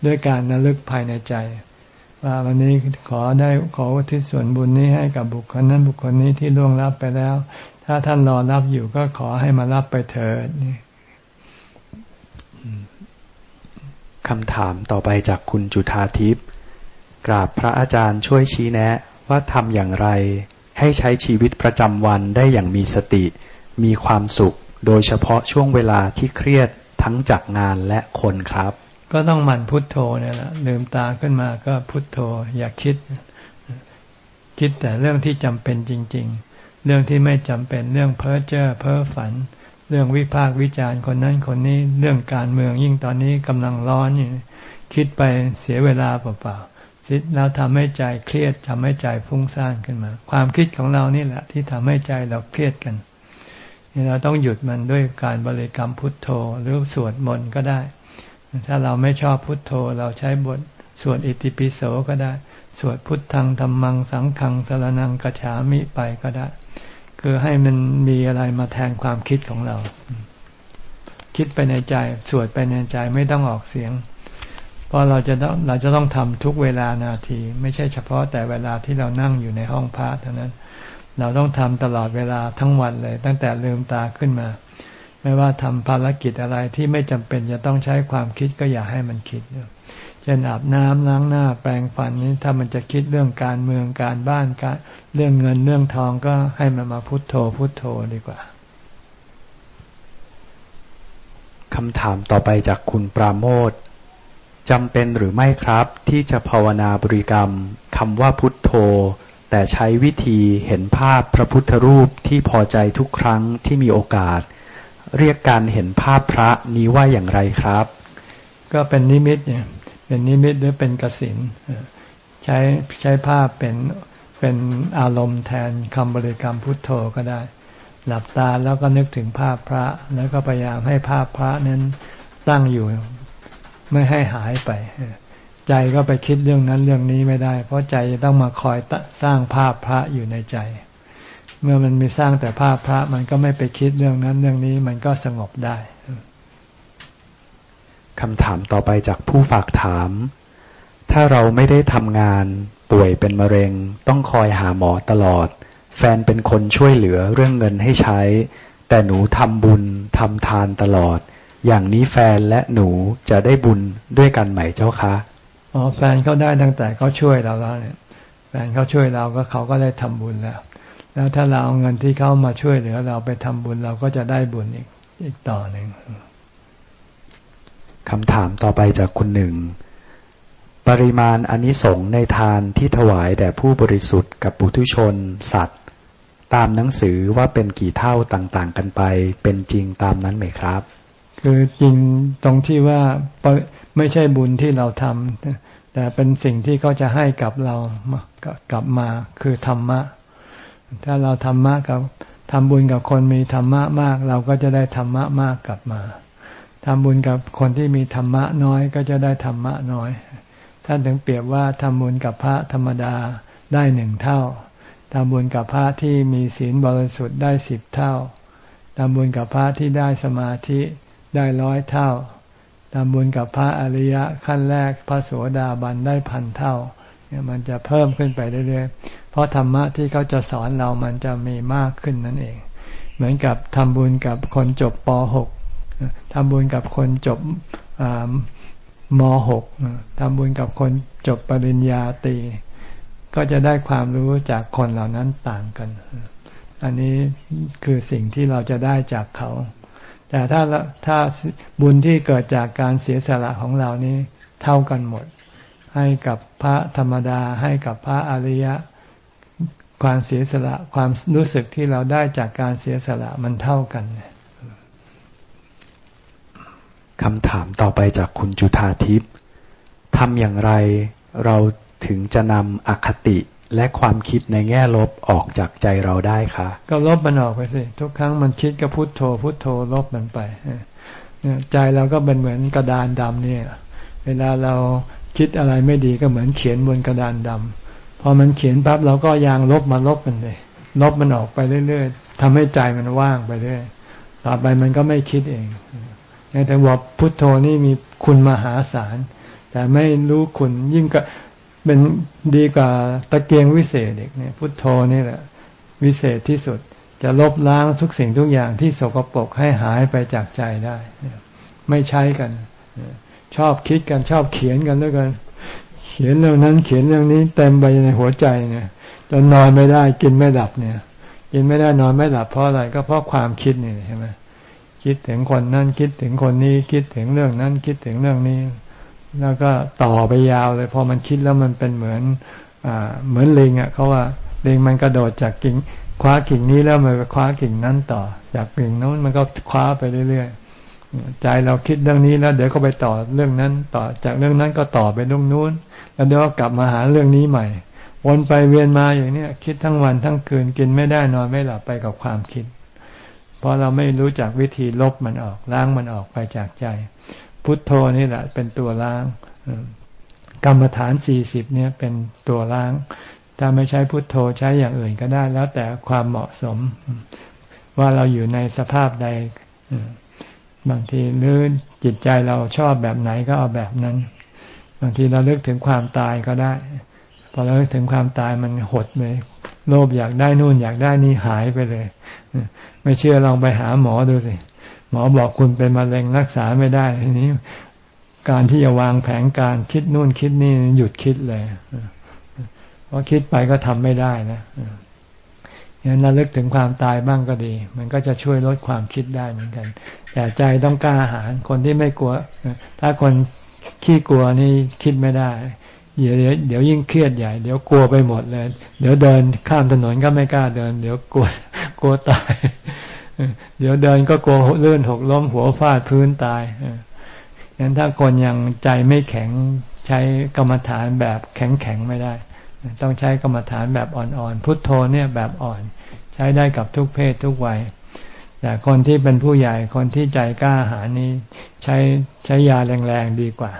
ด้วยการระลึกภายในใจ ว่าวันนี้ขอได้ขออุทิศส่วนบุญนี้ให้กับบุคคลนั้นบุคคลนี้ที่ล่วงรับไปแล้ว ถ้าท่านรอรับอยู่ก็ขอให้มารับไปเถิดนี่คำถามต่อไปจากคุณจุธาทิพย์กราบพระอาจารย์ช่วยชี้แนะว่าทำอย่างไร ให้ใช้ชีวิตประจำวันได้อย่างมีสติ มีความสุข โดยเฉพาะช่วงเวลาที่เครียดทั้งจากงานและคนครับ ก็ต้องหมั่นพุทโธเนี่ยแหละลืมตาขึ้นมาก็พุทโธ อย่าคิด คิดแต่เรื่องที่จำเป็นจริง ๆ เรื่องที่ไม่จำเป็นเรื่องเพ้อเจ้อเพ้อฝัน เรื่องวิพากษ์วิจารณ์คนนั้นคนนี้เรื่องการเมืองยิ่งตอนนี้กำลังร้อนอยู่คิดไปเสียเวลาเปล่าๆคิดแล้วทำให้ใจเครียดทำให้ใจฟุ้งซ่านขึ้นมา ความคิดของเรานี่แหละ ที่ทำให้ใจเราเครียดกันเราต้องหยุดมันด้วยการบริกรรมพุทโธหรือสวดมนต์ก็ได้ ถ้าเราไม่ชอบพุทโธ เราใช้บทสวดอิติปิโสก็ได้ สวดพุทธังธรรมังสังขังสารนังกฉามิไปก็ได้ คือให้มันมีอะไรมาแทนความคิดของเรา คิดไปในใจ สวดไปในใจไม่ต้องออกเสียง เพราะเราจะต้องเราจะต้องทำทุกเวลานาที ไม่ใช่เฉพาะแต่เวลาที่เรานั่งอยู่ในห้องพระเท่านั้น เราต้องทำตลอดเวลาทั้งวันเลย ตั้งแต่ลืมตาขึ้นมา ไม่ว่าทำภารกิจอะไรที่ไม่จำเป็นจะต้องใช้ความคิดก็อย่าให้มันคิดเช่นอาบน้ำล้างหน้าแปรงฟันนี้ถ้ามันจะคิดเรื่องการเมืองการบ้านการเรื่องเงินเรื่องทองก็ให้มันมาพุโทโธพุโทโธดีกว่าคำถามต่อไปจากคุณปราโมทจำเป็นหรือไม่ครับ ที่จะภาวนาบริกรรมคำว่าพุทโธ แต่ใช้วิธีเห็นภาพพระพุทธรูปที่พอใจทุกครั้งที่มีโอกาส เรียกการเห็นภาพพระนี้ว่าอย่างไรครับ ก็เป็นนิมิตเนี่ย เป็นนิมิตหรือเป็นกสินใช้ใช้ภาพเป็นเป็นอารมณ์แทนคำบริกรรมพุทโธก็ได้ หลับตาแล้วก็นึกถึงภาพพระ แล้วก็พยายามให้ภาพพระนั้นตั้งอยู่ไม่ให้หายไป ใจก็ไปคิดเรื่องนั้นเรื่องนี้ไม่ได้ เพราะใจต้องมาคอยสร้างภาพพระอยู่ในใจ เมื่อมันมีสร้างแต่ภาพพระ มันก็ไม่ไปคิดเรื่องนั้นเรื่องนี้มันก็สงบได้คำถามต่อไปจากผู้ฝากถาม ถ้าเราไม่ได้ทำงานป่วยเป็นมะเร็ง ต้องคอยหาหมอตลอด แฟนเป็นคนช่วยเหลือเรื่องเงินให้ใช้ แต่หนูทำบุญทำทานตลอด อย่างนี้แฟนและหนูจะได้บุญด้วยกันไหมเจ้าคะอ๋อแฟนเขาได้ตั้งแต่เขาช่วยเราแล้วเนี่ยแฟนเขาช่วยเราก็เขาก็ได้ทำบุญแล้ว แล้วถ้าเราเอาเงินที่เขามาช่วยเหลือเราไปทำบุญเราก็จะได้บุญอีกอีกต่อหนึ่งคำถามต่อไปจากคุณหนึ่ง ปริมาณอนิสงส์ในทานที่ถวายแด่ผู้บริสุทธิ์กับปุถุชน สัตว์ ตามหนังสือว่าเป็นกี่เท่าต่าง ๆ กันไป เป็นจริงตามนั้นไหมครับ คือจริงตรงที่ว่าไม่ใช่บุญที่เราทำแต่เป็นสิ่งที่เขาจะให้กับเรากลับมาคือธรรมะ ถ้าเราธรรมะกับทำบุญกับคนมีธรรมะมาก เราก็จะได้ธรรมะมากกลับมาทำบุญกับคนที่มีธรรมะน้อยก็จะได้ธรรมะน้อยท่านถึงเปรียบว่าทำบุญกับพระธรรมดาได้หนึ่งเท่าทำบุญกับพระที่มีศีลบริสุทธิ์ได้สิบเท่าทำบุญกับพระที่ได้สมาธิได้ร้อยเท่าทำบุญกับพระอริยะขั้นแรกพระโสดาบันได้พันเท่า มันจะเพิ่มขึ้นไปเรื่อยๆ เพราะธรรมะที่เขาจะสอนเรามันจะมีมากขึ้นนั่นเอง เหมือนกับทำบุญกับคนจบป .6 ทำบุญกับคนจบม .6 ทำบุญกับคนจบปริญญาตรีก็จะได้ความรู้จากคนเหล่านั้นต่างกัน อันนี้คือสิ่งที่เราจะได้จากเขา แต่ถ้าถ้าบุญที่เกิดจากการเสียสละของเรานี้เท่ากันหมด ให้กับพระธรรมดาให้กับพระอริยะ ความเสียสละความรู้สึกที่เราได้จากการเสียสละมันเท่ากันคำถามต่อไปจากคุณจุธาทิพย์ทำอย่างไรเราถึงจะนำอคติและความคิดในแง่ลบออกจากใจเราได้คะก็ลบมันออกไปสิทุกครั้งมันคิดก็พุโทโธ พุโทโธลบมันไปใจเราก็เป็นเหมือนกระดานดำเนี่ย เวลาเรา คิดอะไรไม่ดีก็เหมือนเขียนบนกระดานดำพอมันเขียนปั๊บเราก็ยางลบมาลบมันเลยลบมันออกไปเรื่อยๆทำให้ใจมันว่างไปเรื่อยต่อไปมันก็ไม่คิดเองแต่บอกพุทโธนี่มีคุณมหาศาล แต่ไม่รู้คุณยิ่งก็เป็นดีกว่าตะเกียงวิเศษเด็กเนี่ย พุทโธนี่แหละ วิเศษที่สุดจะลบล้างทุกสิ่งทุกอย่างที่สกปรกให้หายไปจากใจได้ ไม่ใช้กัน ชอบคิดกันชอบเขียนกันด้วยกัน เขียนเรื่องนั้นเขียนเรื่องนี้เต็มไปในหัวใจเนี่ยจนนอนไม่ได้กินไม่หลับเนี่ย กินไม่ได้นอนไม่หลับเพราะอะไรก็เพราะความคิดนี่ใช่ไหมคิดถึงคนนั้นคิดถึงคนนี้คิดถึงเรื่องนั้นคิดถึงเรื่องนี้ แล้วก็ต่อไปยาวเลยพอมันคิดแล้วมันเป็นเหมือนอเหมือนลิงอะเขาว่าลิงมันกระโดดจากกิ่งคว้ากิ่งนี้แล้วมันไปคว้ากิ่งนั้นต่อ จากกิ่งนู้นมันก็คว้าไปเรื่อยๆ ใจเราคิดเรื่องนี้แล้ว เดี๋ยวก็ไปต่อเรื่องนั้น ต่อจากเรื่องนั้นก็ต่อไปเรื่องนู้น แล้วเดี๋ยวก็กลับมาหาเรื่องนี้ใหม่ วนไปเวียนมาอย่างนี้คิดทั้งวันทั้งคืนกินไม่ได้นอนไม่หลับไปกับความคิด เพราะเราไม่รู้จักวิธีลบมันออกล้างมันออกไปจากใจ พุทโธนี่แหละ เป็นตัวล้างกรรมฐานสี่สิบเนี่ยเป็นตัวล้าง ถ้าไม่ใช้พุทโธใช้อย่างอื่นก็ได้แล้วแต่ความเหมาะสม ว่าเราอยู่ในสภาพใด บางทีหรือจิตใจเราชอบแบบไหนก็เอาแบบนั้น บางทีเราเลือกถึงความตายก็ได้ พอเราเลือกถึงความตายมันหดเลย โลภอยากได้นู่นอยากได้นี่หายไปเลย ไม่เชื่อลองไปหาหมอดูสิหมอบอกคุณเป็นมะเร็งรักษาไม่ได้ทีนี้ การที่จะวางแผนการคิดนู่นคิดนี่หยุดคิดเลยเพราะคิดไปก็ทำไม่ได้นะ อย่างนั้นระลึกถึงความตายบ้างก็ดี มันก็จะช่วยลดความคิดได้เหมือนกัน แต่ใจต้องกล้าหาญคนที่ไม่กลัว ถ้าคนขี้กลัวนี่คิดไม่ได้ เดี๋ยวเดี๋ยวยิ่งเครียดใหญ่ เดี๋ยวกลัวไปหมดเลย เดี๋ยวเดินข้ามถนนก็ไม่กล้าเดิน เดี๋ยวกลัวกลัวตาย เดี๋ยวเดินก็กลัวเลื่อนหกล้มหัวฟาดพื้นตายงั้นถ้าคนยังใจไม่แข็งใช้กรรมฐานแบบแข็งแข็งไม่ได้ ต้องใช้กรรมฐานแบบอ่อนๆ พุทโธเนี่ยแบบอ่อน ใช้ได้กับทุกเพศทุกวัย แต่คนที่เป็นผู้ใหญ่คนที่ใจกล้าหานี้ใช้ใช้ยาแรงๆดีกว่า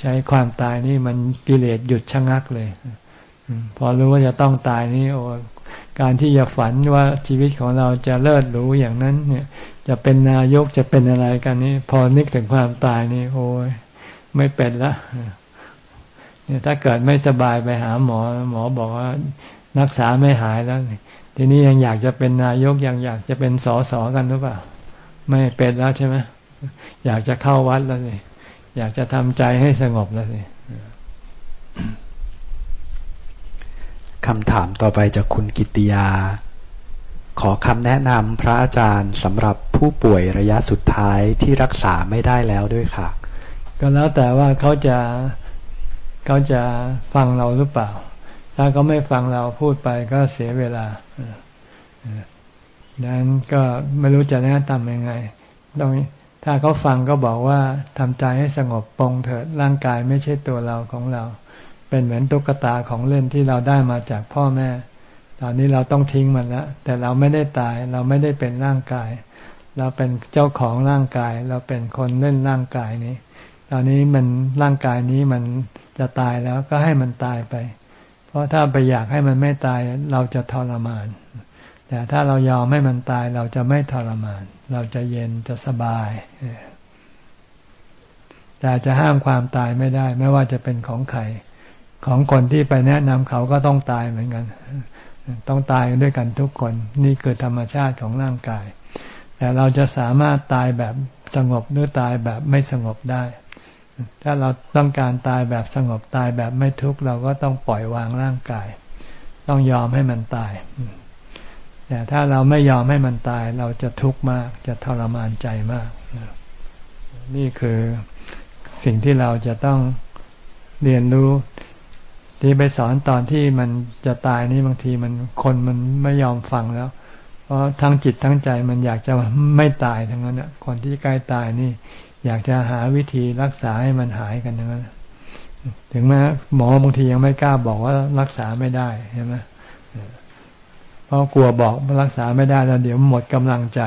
ใช้ความตายนี่มันกิเลสหยุดชะงักเลย พอรู้ว่าจะต้องตายนี่โอ้การที่จะฝันว่าชีวิตของเราจะเลิศหรูอย่างนั้นเนี่ย จะเป็นนายกจะเป็นอะไรกันนี่พอนึกถึงความตายนี่ โอ้ยไม่เป็นละ เนี่ยถ้าเกิดไม่สบายไปหาหมอ หมอบอกว่ารักษาไม่หายแล้วทีนี้ยังอยากจะเป็นนายกยังอยากจะเป็นสอสอกันหรือเปล่า ไม่เป็นแล้วใช่ไหมอยากจะเข้าวัดแล้วสิอยากจะทำใจให้สงบแล้วสิคำถามต่อไปจากคุณกิติยา ขอคำแนะนำพระอาจารย์สำหรับผู้ป่วยระยะสุดท้ายที่รักษาไม่ได้แล้วด้วยค่ะ ก็แล้วแต่ว่าเขาจะ เขาจะฟังเราหรือเปล่า ถ้าเขาไม่ฟังเราพูดไปก็เสียเวลาดังนั้นก็ไม่รู้จะแนะนำยังไงต้องถ้าเขาฟังก็บอกว่าทำใจให้สงบปรงเถิดร่างกายไม่ใช่ตัวเราของเรา เป็นเหมือนตุ๊กตาของเล่นที่เราได้มาจากพ่อแม่ ตอนนี้เราต้องทิ้งมันแล้วแต่เราไม่ได้ตาย เราไม่ได้เป็นร่างกาย เราเป็นเจ้าของร่างกาย เราเป็นคนเล่นร่างกายนี้ ตอนนี้มันร่างกายนี้มันจะตายแล้วก็ให้มันตายไป เพราะถ้าไปอยากให้มันไม่ตายเราจะทรมาน แต่ถ้าเรายอมให้มันตายเราจะไม่ทรมาน เราจะเย็นจะสบายแต่จะห้ามความตายไม่ได้ ไม่ว่าจะเป็นของใครของคนที่ไปแนะนำเขาก็ต้องตายเหมือนกัน ต้องตายด้วยกันทุกคน นี่คือธรรมชาติของร่างกาย แต่เราจะสามารถตายแบบสงบหรือตายแบบไม่สงบได้ ถ้าเราต้องการตายแบบสงบตายแบบไม่ทุกข์เราก็ต้องปล่อยวางร่างกาย ต้องยอมให้มันตาย แต่ถ้าเราไม่ยอมให้มันตาย เราจะทุกข์มาก จะทรมานใจมาก นี่คือสิ่งที่เราจะต้องเรียนรู้ที่ไปสอนตอนที่มันจะตายนี่บางทีมันคนมันไม่ยอมฟังแล้ว เพราะทั้งจิตทั้งใจมันอยากจะไม่ตายทั้งนั้นอะคนที่ใกล้ตายนี่ อยากจะหาวิธีรักษาให้มันหายกันนั้นถึงแม้หมอบางทียังไม่กล้าบอกว่ารักษาไม่ได้ใช่ไหมเพราะกลัวบอกรักษาไม่ได้แล้วเดี๋ยวหมดกำลังใจ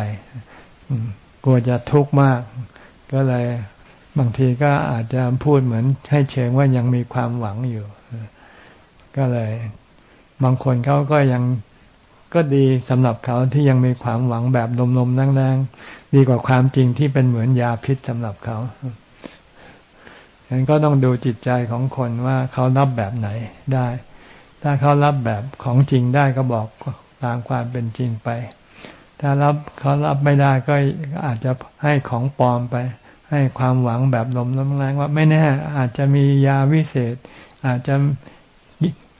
กลัวจะทุกข์มาก ก็เลยบางทีก็อาจจะพูดเหมือนให้เชิงว่ายังมีความหวังอยู่ ก็เลย บางคนเขาก็ยัง ก็ดีสำหรับเขาที่ยังมีความหวังแบบลมๆแรงๆดีกว่าความจริงที่เป็นเหมือนยาพิษสำหรับเขาฉะนั้นก็ต้องดูจิตใจของคนว่าเขารับแบบไหนได้ ถ้าเขารับแบบของจริงได้ก็บอกตามความเป็นจริงไป ถ้ารับเขารับไม่ได้ก็อาจจะให้ของปลอมไป ให้ความหวังแบบลมแรงว่าไม่แน่อาจจะมียาวิเศษ อาจจะ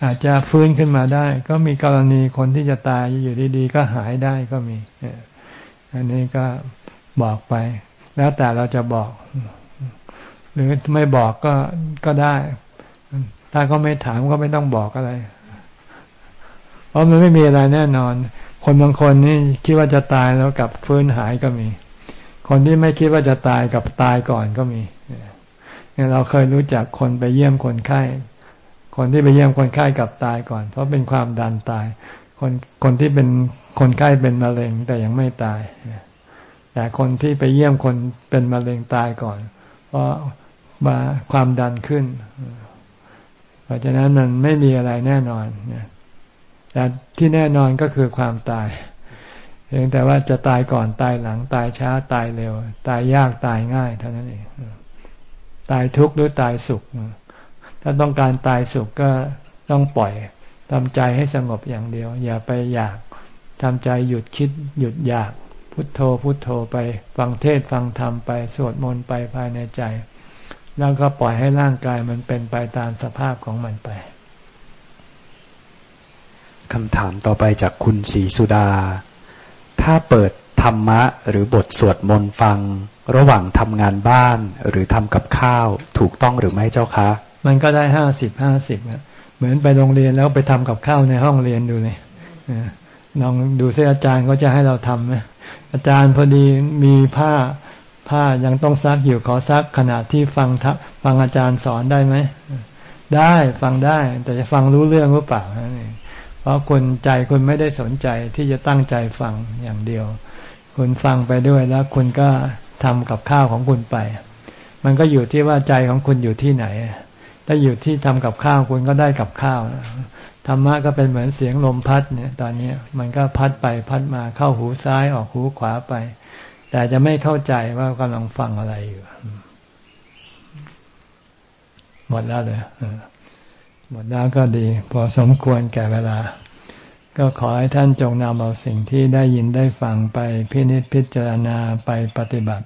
อาจจะฟื้นขึ้นมาได้ ก็มีกรณีคนที่จะตายอยู่ดีๆ ก็หายได้ก็มีอันนี้ก็บอกไป แล้วแต่เราจะบอก หรือไม่บอกก็ก็ได้ ถ้าเขาไม่ถามก็ไม่ต้องบอกอะไร เพราะมันไม่มีอะไรแน่นอน คนบางคนนี่คิดว่าจะตายแล้วกับฟื้นหายก็มี คนที่ไม่คิดว่าจะตายกับตายก่อนก็มีเนี่ยเราเคยรู้จักคนไปเยี่ยมคนไข้ คนที่ไปเยี่ยมคนไข้กับตายก่อน เพราะเป็นความดันตาย คนคนที่เป็นคนไข้เป็นมะเร็งแต่ยังไม่ตาย แต่คนที่ไปเยี่ยมคนเป็นมะเร็งตายก่อน เพราะมาความดันขึ้น เพราะฉะนั้นมันไม่มีอะไรแน่นอนแต่ที่แน่นอนก็คือความตายเพียงแต่ว่าจะตายก่อนตายหลัง ตายช้าตายเร็ว ตายยากตายง่าย เท่านั้นเอง ตายทุกข์หรือตายสุข ถ้าต้องการตายสุขก็ต้องปล่อยทำใจให้สงบอย่างเดียว อย่าไปอยากทำใจหยุดคิดหยุดอยากพุทโธพุทโธไปฟังเทศฟังธรรมไปสวดมนต์ไปภายในใจ แล้วก็ปล่อยให้ร่างกายมันเป็นไปตามสภาพของมันไปคำถามต่อไปจากคุณศรีสุดา ถ้าเปิดธรรมะหรือบทสวดมนต์ฟัง ระหว่างทำงานบ้านหรือทำกับข้าวถูกต้องหรือไม่เจ้าคะ มันก็ได้ห้าสิบห้าสิบเหมือนไปโรงเรียนแล้วไปทำกับข้าวในห้องเรียนดูเลยลองดูซิอาจารย์ก็จะให้เราทำไหมอาจารย์พอดีมีผ้าผ้ายังต้องซักอยู่ขอซักขณะที่ฟังฟังอาจารย์สอนได้ไหมได้ฟังได้แต่จะฟังรู้เรื่องหรือเปล่าเพราะคนใจคุณไม่ได้สนใจที่จะตั้งใจฟังอย่างเดียวคุณฟังไปด้วยแล้วคุณก็ทำกับข้าวของคุณไป มันก็อยู่ที่ว่าใจของคุณอยู่ที่ไหน ถ้าอยู่ที่ทำกับข้าวคุณก็ได้กับข้าวธรรมะก็เป็นเหมือนเสียงลมพัดเนี่ย ตอนนี้มันก็พัดไปพัดมาเข้าหูซ้ายออกหูขวาไป แต่จะไม่เข้าใจว่ากำลังฟังอะไรอยู่ หมดแล้วเลยหมดแล้วก็ดี พอสมควรแก่เวลา ก็ขอให้ท่านจงนำเอาสิ่งที่ได้ยินได้ฟังไปพินิจพิจารณาไปปฏิบัติ